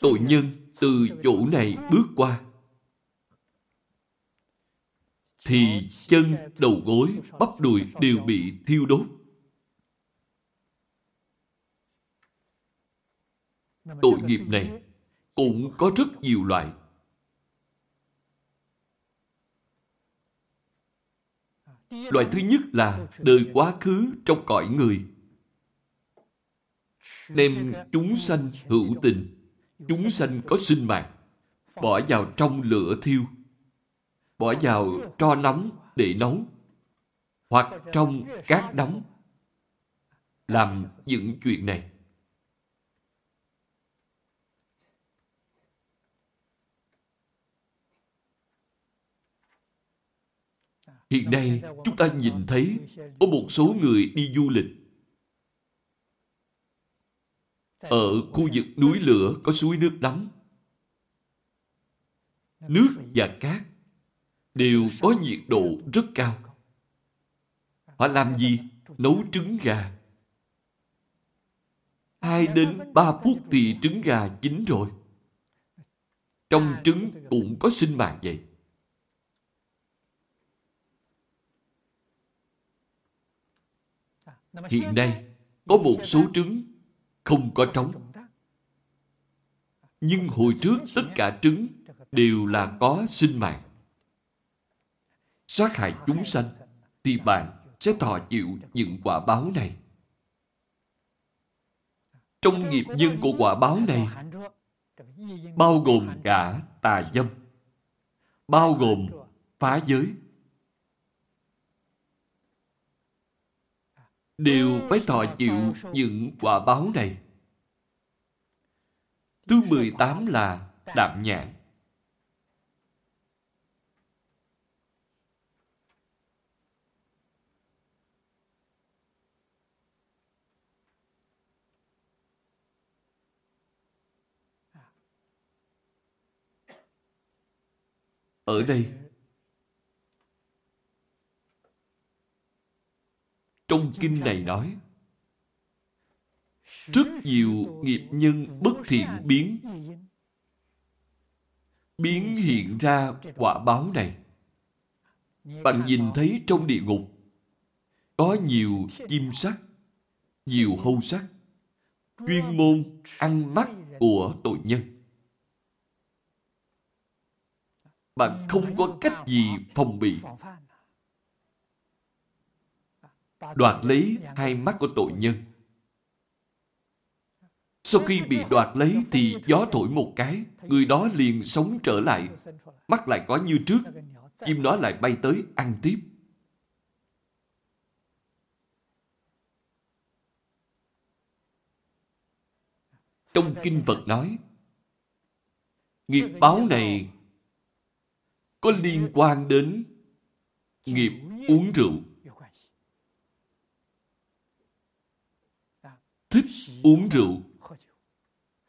A: Tội nhân từ chỗ này bước qua thì chân, đầu gối, bắp đùi đều bị thiêu đốt. Tội nghiệp này cũng có rất nhiều loại. Loại thứ nhất là đời quá khứ trong cõi người. Đem chúng sanh hữu tình chúng sanh có sinh mạng, bỏ vào trong lửa thiêu, bỏ vào tro nóng để nấu, hoặc trong cát nóng, làm những chuyện này. Hiện nay, chúng ta nhìn thấy có một số người đi du lịch ở khu vực núi lửa có suối nước nóng. Nước và cát đều có nhiệt độ rất cao. Họ làm gì? Nấu trứng gà. Hai đến ba phút thì trứng gà chín rồi. Trong trứng cũng có sinh mạng vậy. Hiện nay, có một số trứng không có trống. Nhưng hồi trước tất cả trứng đều là có sinh mạng. Sát hại chúng sanh thì bạn sẽ thọ chịu những quả báo này. Trong nghiệp nhân của quả báo này, bao gồm cả tà dâm, bao gồm phá giới, đều phải thọ chịu những quả báo này. Thứ 18 là đạm nhãn. Ở đây, Trong kinh này nói, rất nhiều nghiệp nhân bất thiện biến, biến hiện ra quả báo này. Bạn nhìn thấy trong địa ngục, có nhiều chim sắc, nhiều hâu sắc, chuyên môn ăn mắt của tội nhân. Bạn không có cách gì phòng bị. Đoạt lấy hai mắt của tội nhân. Sau khi bị đoạt lấy thì gió thổi một cái, người đó liền sống trở lại. Mắt lại có như trước, chim đó lại bay tới ăn tiếp. Trong Kinh Phật nói, nghiệp báo này có liên quan đến nghiệp uống rượu. Thích uống rượu,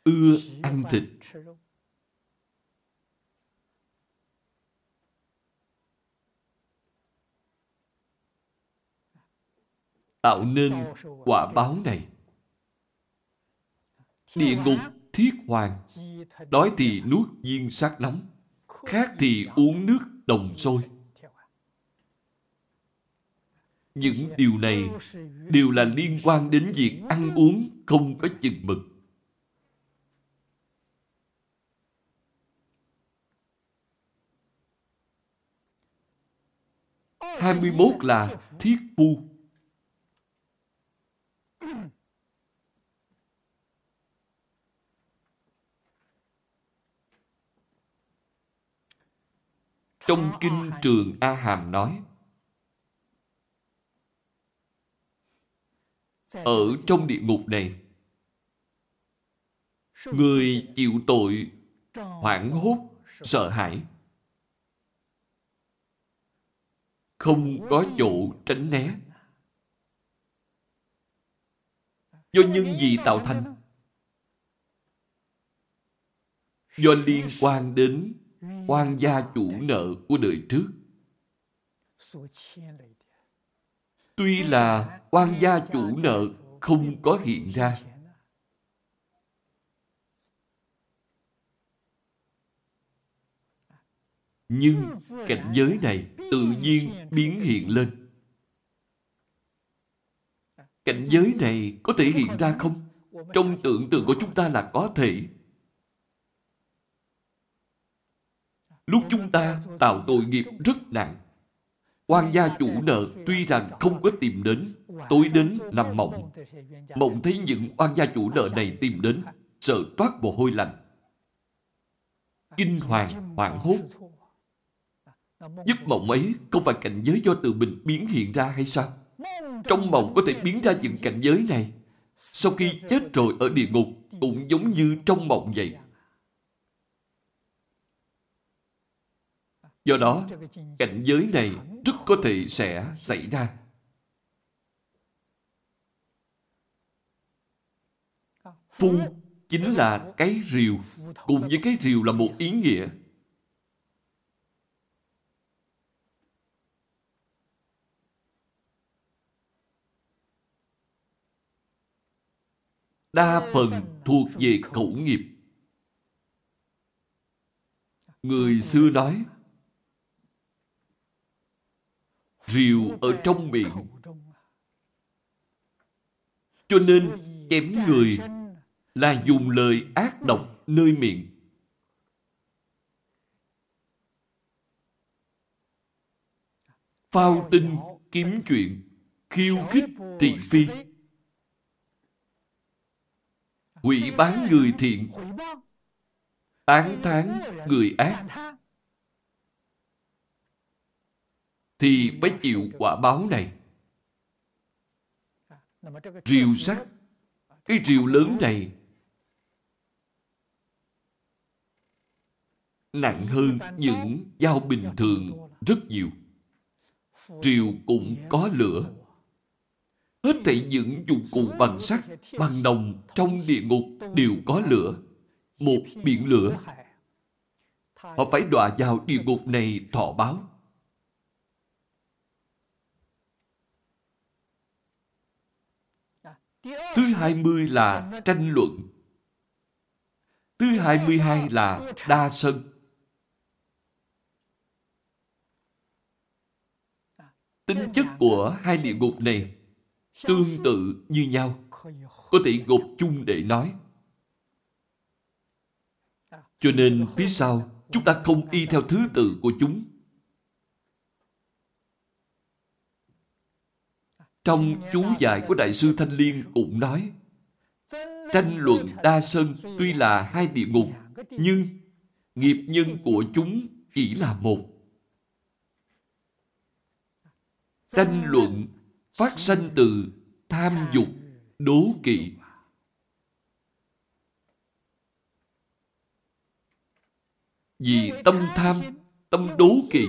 A: ưa ăn thịt. Tạo nên quả báo này. Địa ngục thiết hoàng, đói thì nuốt viên sát nóng, khác thì uống nước đồng sôi. Những điều này đều là liên quan đến việc ăn uống không có chừng mực. Hai mươi mốt là thiết phu. Trong Kinh Trường A Hàm nói, Ở trong địa ngục này, người chịu tội hoảng hốt, sợ hãi, không có chỗ tránh né. Do nhân gì tạo thành? Do liên quan đến quan gia chủ nợ của đời trước. Tuy là quan gia chủ nợ không có hiện ra, nhưng cảnh giới này tự nhiên biến hiện lên. Cảnh giới này có thể hiện ra không? Trong tưởng tượng của chúng ta là có thể. Lúc chúng ta tạo tội nghiệp rất nặng, quan gia chủ nợ tuy rằng không có tìm đến, tối đến nằm mộng. Mộng thấy những quan gia chủ nợ này tìm đến, sợ toát mồ hôi lạnh. Kinh hoàng, hoảng hốt. Giấc mộng ấy không phải cảnh giới do tự mình biến hiện ra hay sao? Trong mộng có thể biến ra những cảnh giới này. Sau khi chết rồi ở địa ngục cũng giống như trong mộng vậy. Do đó, cảnh giới này rất có thể sẽ xảy ra. Phu chính là cái rìu, cùng với cái rìu là một ý nghĩa. Đa phần thuộc về khẩu nghiệp. Người xưa nói, rìu ở trong miệng. Cho nên chém người là dùng lời ác độc nơi miệng. Phao tin, kiếm chuyện, khiêu khích thị phi. Quỷ bán người thiện, tán thán người ác. Thì phải chịu quả báo này. Rìu sắt, cái rìu lớn này nặng hơn những dao bình thường rất nhiều. Rìu cũng có lửa. Hết thảy những dụng cụ bằng sắt, bằng đồng trong địa ngục đều có lửa. Một biển lửa. Họ phải đọa vào địa ngục này thọ báo. Thứ hai mươi là tranh luận. Thứ hai mươi hai là đa sân. Tính chất của hai địa ngục này tương tự như nhau, có thể gộp chung để nói. Cho nên phía sau, chúng ta không y theo thứ tự của chúng. Trong chú giải của Đại sư Thanh Liên cũng nói, tranh luận đa sơn tuy là hai địa ngục, nhưng nghiệp nhân của chúng chỉ là một. Tranh luận phát sanh từ tham dục, đố kỵ. Vì tâm tham, tâm đố kỵ,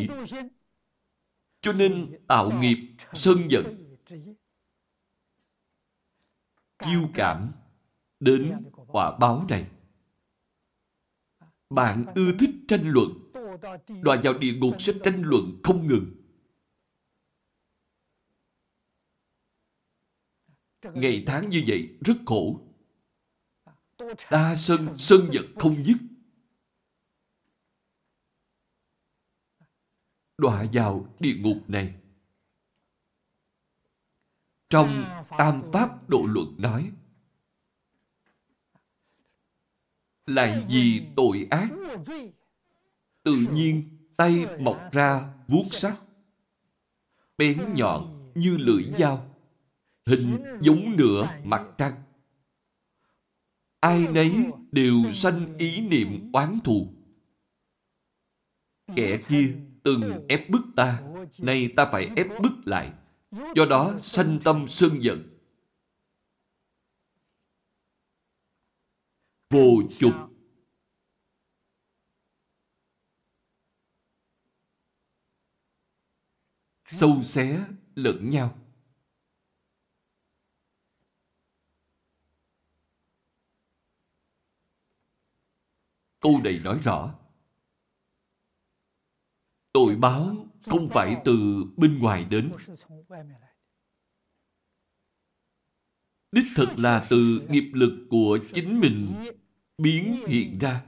A: cho nên tạo nghiệp, sân giận, chiêu cảm đến quả báo này. Bạn ưa thích tranh luận, đọa vào địa ngục sẽ tranh luận không ngừng. Ngày tháng như vậy rất khổ. Đa sân, sân giận không dứt. Đọa vào địa ngục này. Trong Tam Pháp Độ Luận nói, Lại vì tội ác, tự nhiên tay mọc ra vuốt sắc, bén nhọn như lưỡi dao, hình giống nửa mặt trăng. Ai nấy đều sanh ý niệm oán thù. Kẻ kia từng ép bức ta, nay ta phải ép bức lại. Do đó, sanh tâm sân giận. Vô chục Sâu xé lẫn nhau. Câu này nói rõ. Tội báo không phải từ bên ngoài đến. Đích thực là từ nghiệp lực của chính mình biến hiện ra.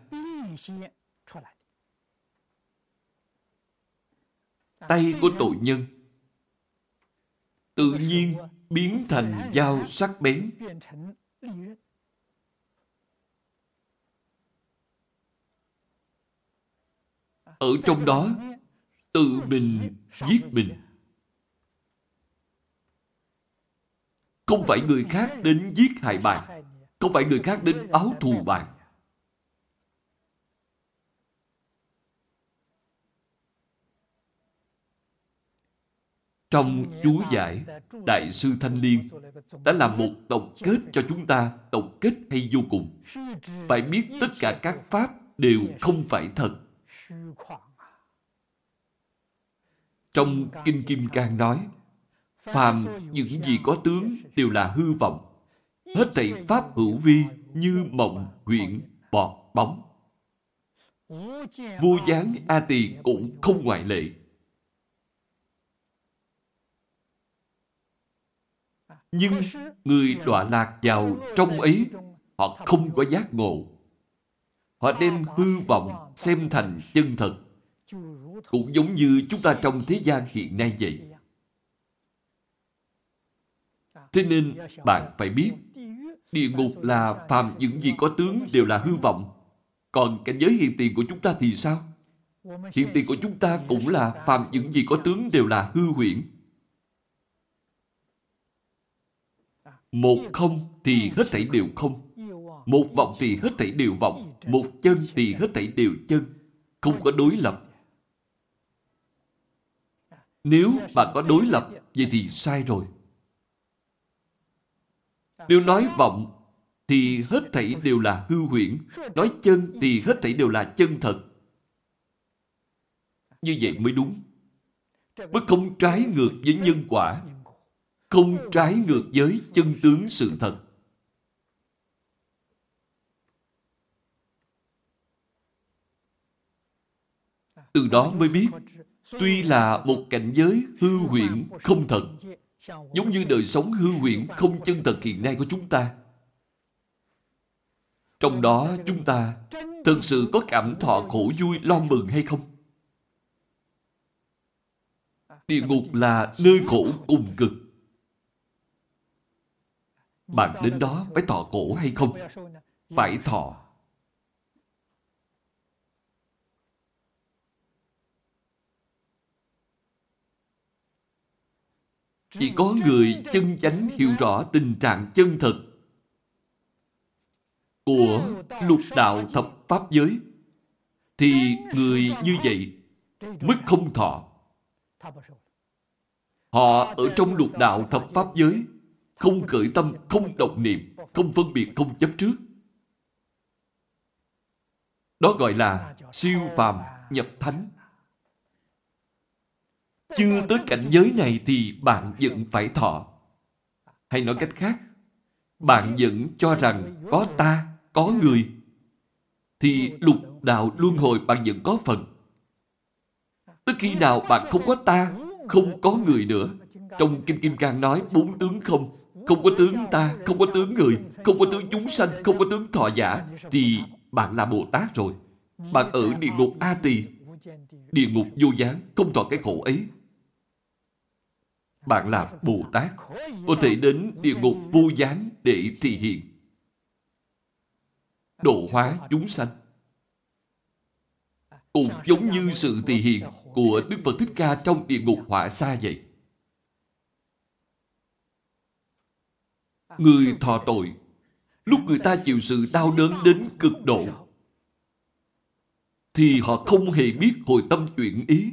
A: Tay của tội nhân tự nhiên biến thành dao sắc bén. Ở trong đó tự mình giết mình. Không phải người khác đến giết hại bạn. Không phải người khác đến áo thù bạn. Trong chú giải, Đại sư Thanh Liên đã làm một tổng kết cho chúng ta, tổng kết hay vô cùng. Phải biết tất cả các pháp đều không phải thật. Trong Kinh Kim Cang nói, phàm những gì có tướng đều là hư vọng. Hết thảy pháp hữu vi như mộng, huyện, bọt, bóng. Vô gián A Tỳ cũng không ngoại lệ. Nhưng người đọa lạc vào trong ấy, họ không có giác ngộ. Họ đem hư vọng xem thành chân thật cũng giống như chúng ta trong thế gian hiện nay vậy. Thế nên bạn phải biết, địa ngục là phàm những gì có tướng đều là hư vọng. Còn cảnh giới hiện tiền của chúng ta thì sao? Hiện tiền của chúng ta cũng là phàm những gì có tướng đều là hư huyễn. Một không thì hết thảy đều không. Một vọng thì hết thảy đều vọng. Một chân thì hết thảy đều chân. Không có đối lập. Nếu bạn có đối lập, vậy thì sai rồi. Nếu nói vọng, thì hết thảy đều là hư huyễn. Nói chân thì hết thảy đều là chân thật. Như vậy mới đúng. Mới không trái ngược với nhân quả. Không trái ngược với chân tướng sự thật. Từ đó mới biết Tuy là một cảnh giới hư huyễn không thật, Giống như đời sống hư huyễn không chân thật hiện nay của chúng ta. Trong đó chúng ta thực sự có cảm thọ khổ vui lo mừng hay không? Địa ngục là nơi khổ cùng cực. Bạn đến đó phải thọ khổ hay không? Phải thọ. Chỉ có người chân chánh hiểu rõ tình trạng chân thật của lục đạo thập pháp giới thì người như vậy mới không thọ. Họ ở trong lục đạo thập pháp giới không khởi tâm, không động niệm, không phân biệt, không chấp trước. Đó gọi là siêu phàm nhập thánh. Chưa tới cảnh giới này thì bạn vẫn phải thọ. Hay nói cách khác, bạn vẫn cho rằng có ta, có người, thì lục đạo luân hồi bạn vẫn có phần. tức khi nào bạn không có ta, không có người nữa. Trong Kim Kim Cang nói bốn tướng không, không có tướng ta, không có tướng người, không có tướng chúng sanh, không có tướng thọ giả, thì bạn là Bồ Tát rồi. Bạn ở địa ngục A Tỳ, địa ngục vô gián, không thọ cái khổ ấy. Bạn là Bồ Tát, có thể đến địa ngục vô gián để thị hiện. Độ hóa chúng sanh. Cũng giống như sự thị hiện của Đức Phật Thích Ca trong địa ngục hỏa xa vậy. Người thọ tội, lúc người ta chịu sự đau đớn đến cực độ, thì họ không hề biết hồi tâm chuyển ý.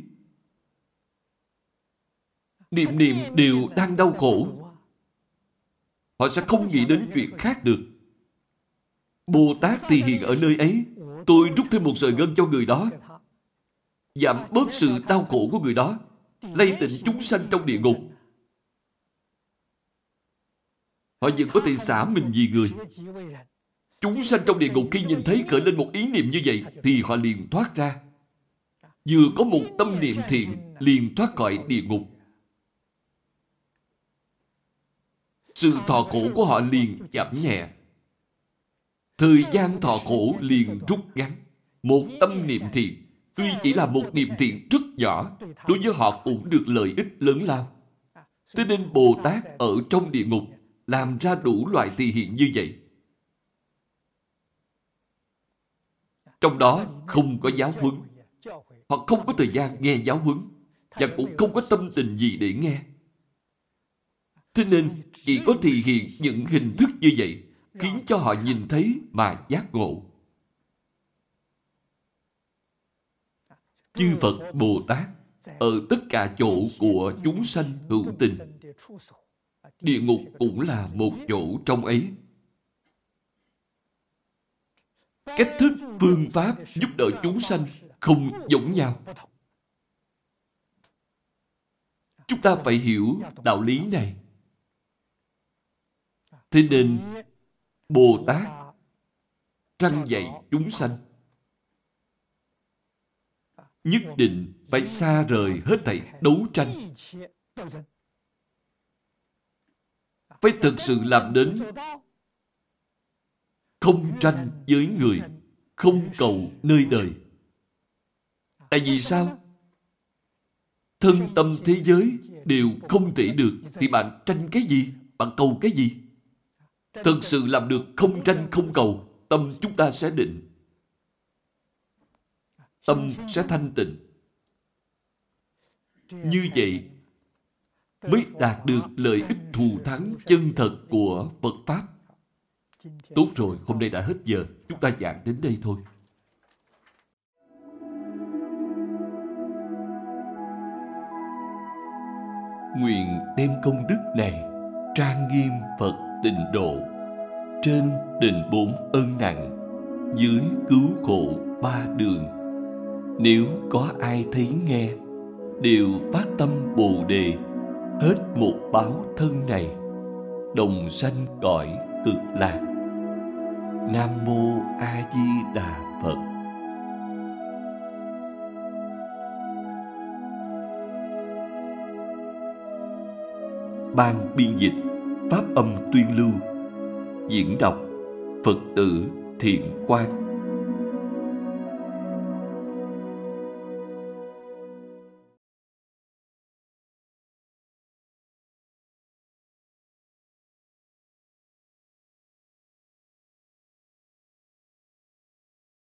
A: Niệm niệm đều đang đau khổ. Họ sẽ không nghĩ đến chuyện khác được. Bồ Tát thì hiện ở nơi ấy. Tôi rút thêm một sợi gân cho người đó. Giảm bớt sự đau khổ của người đó. Lây tịnh chúng sanh trong địa ngục. Họ vẫn có thể xả mình vì người. Chúng sanh trong địa ngục khi nhìn thấy khởi lên một ý niệm như vậy thì họ liền thoát ra. Vừa có một tâm niệm thiện, liền thoát khỏi địa ngục. Sự thọ cổ của họ liền giảm nhẹ. Thời gian thọ cổ liền rút ngắn. Một tâm niệm thiện, tuy chỉ là một niệm thiện rất nhỏ, đối với họ cũng được lợi ích lớn lao. Thế nên Bồ Tát ở trong địa ngục làm ra đủ loại thị hiện như vậy. Trong đó không có giáo huấn. Họ không có thời gian nghe giáo huấn và cũng không có tâm tình gì để nghe. Thế nên chỉ có thị hiện những hình thức như vậy, khiến cho họ nhìn thấy mà giác ngộ. Chư Phật Bồ Tát, ở tất cả chỗ của chúng sanh hữu tình. Địa ngục cũng là một chỗ trong ấy. Cách thức phương pháp giúp đỡ chúng sanh không giống nhau. Chúng ta phải hiểu đạo lý này. Thế nên, Bồ Tát trăng dạy chúng sanh. Nhất định phải xa rời hết thảy đấu tranh. Phải thực sự làm đến không tranh với người, không cầu nơi đời. Tại vì sao? Thân tâm thế giới đều không thể được, thì bạn tranh cái gì? Bạn cầu cái gì? Thật sự làm được không tranh không cầu, tâm chúng ta sẽ định. Tâm sẽ thanh tịnh. Như vậy mới đạt được lợi ích thù thắng chân thật của Phật Pháp. Tốt rồi, hôm nay đã hết giờ, chúng ta giảng đến đây thôi. Nguyện đem công đức này trang nghiêm Phật tịnh độ. Trên đền bốn ân nặng, dưới cứu khổ ba đường. Nếu có ai thấy nghe, đều phát tâm bồ đề, hết một báo thân này. Đồng sanh cõi cực lạc. Nam mô a di đà phật. Ban biên dịch Pháp âm tuyên lưu Diễn đọc Phật tử Thiện Quang.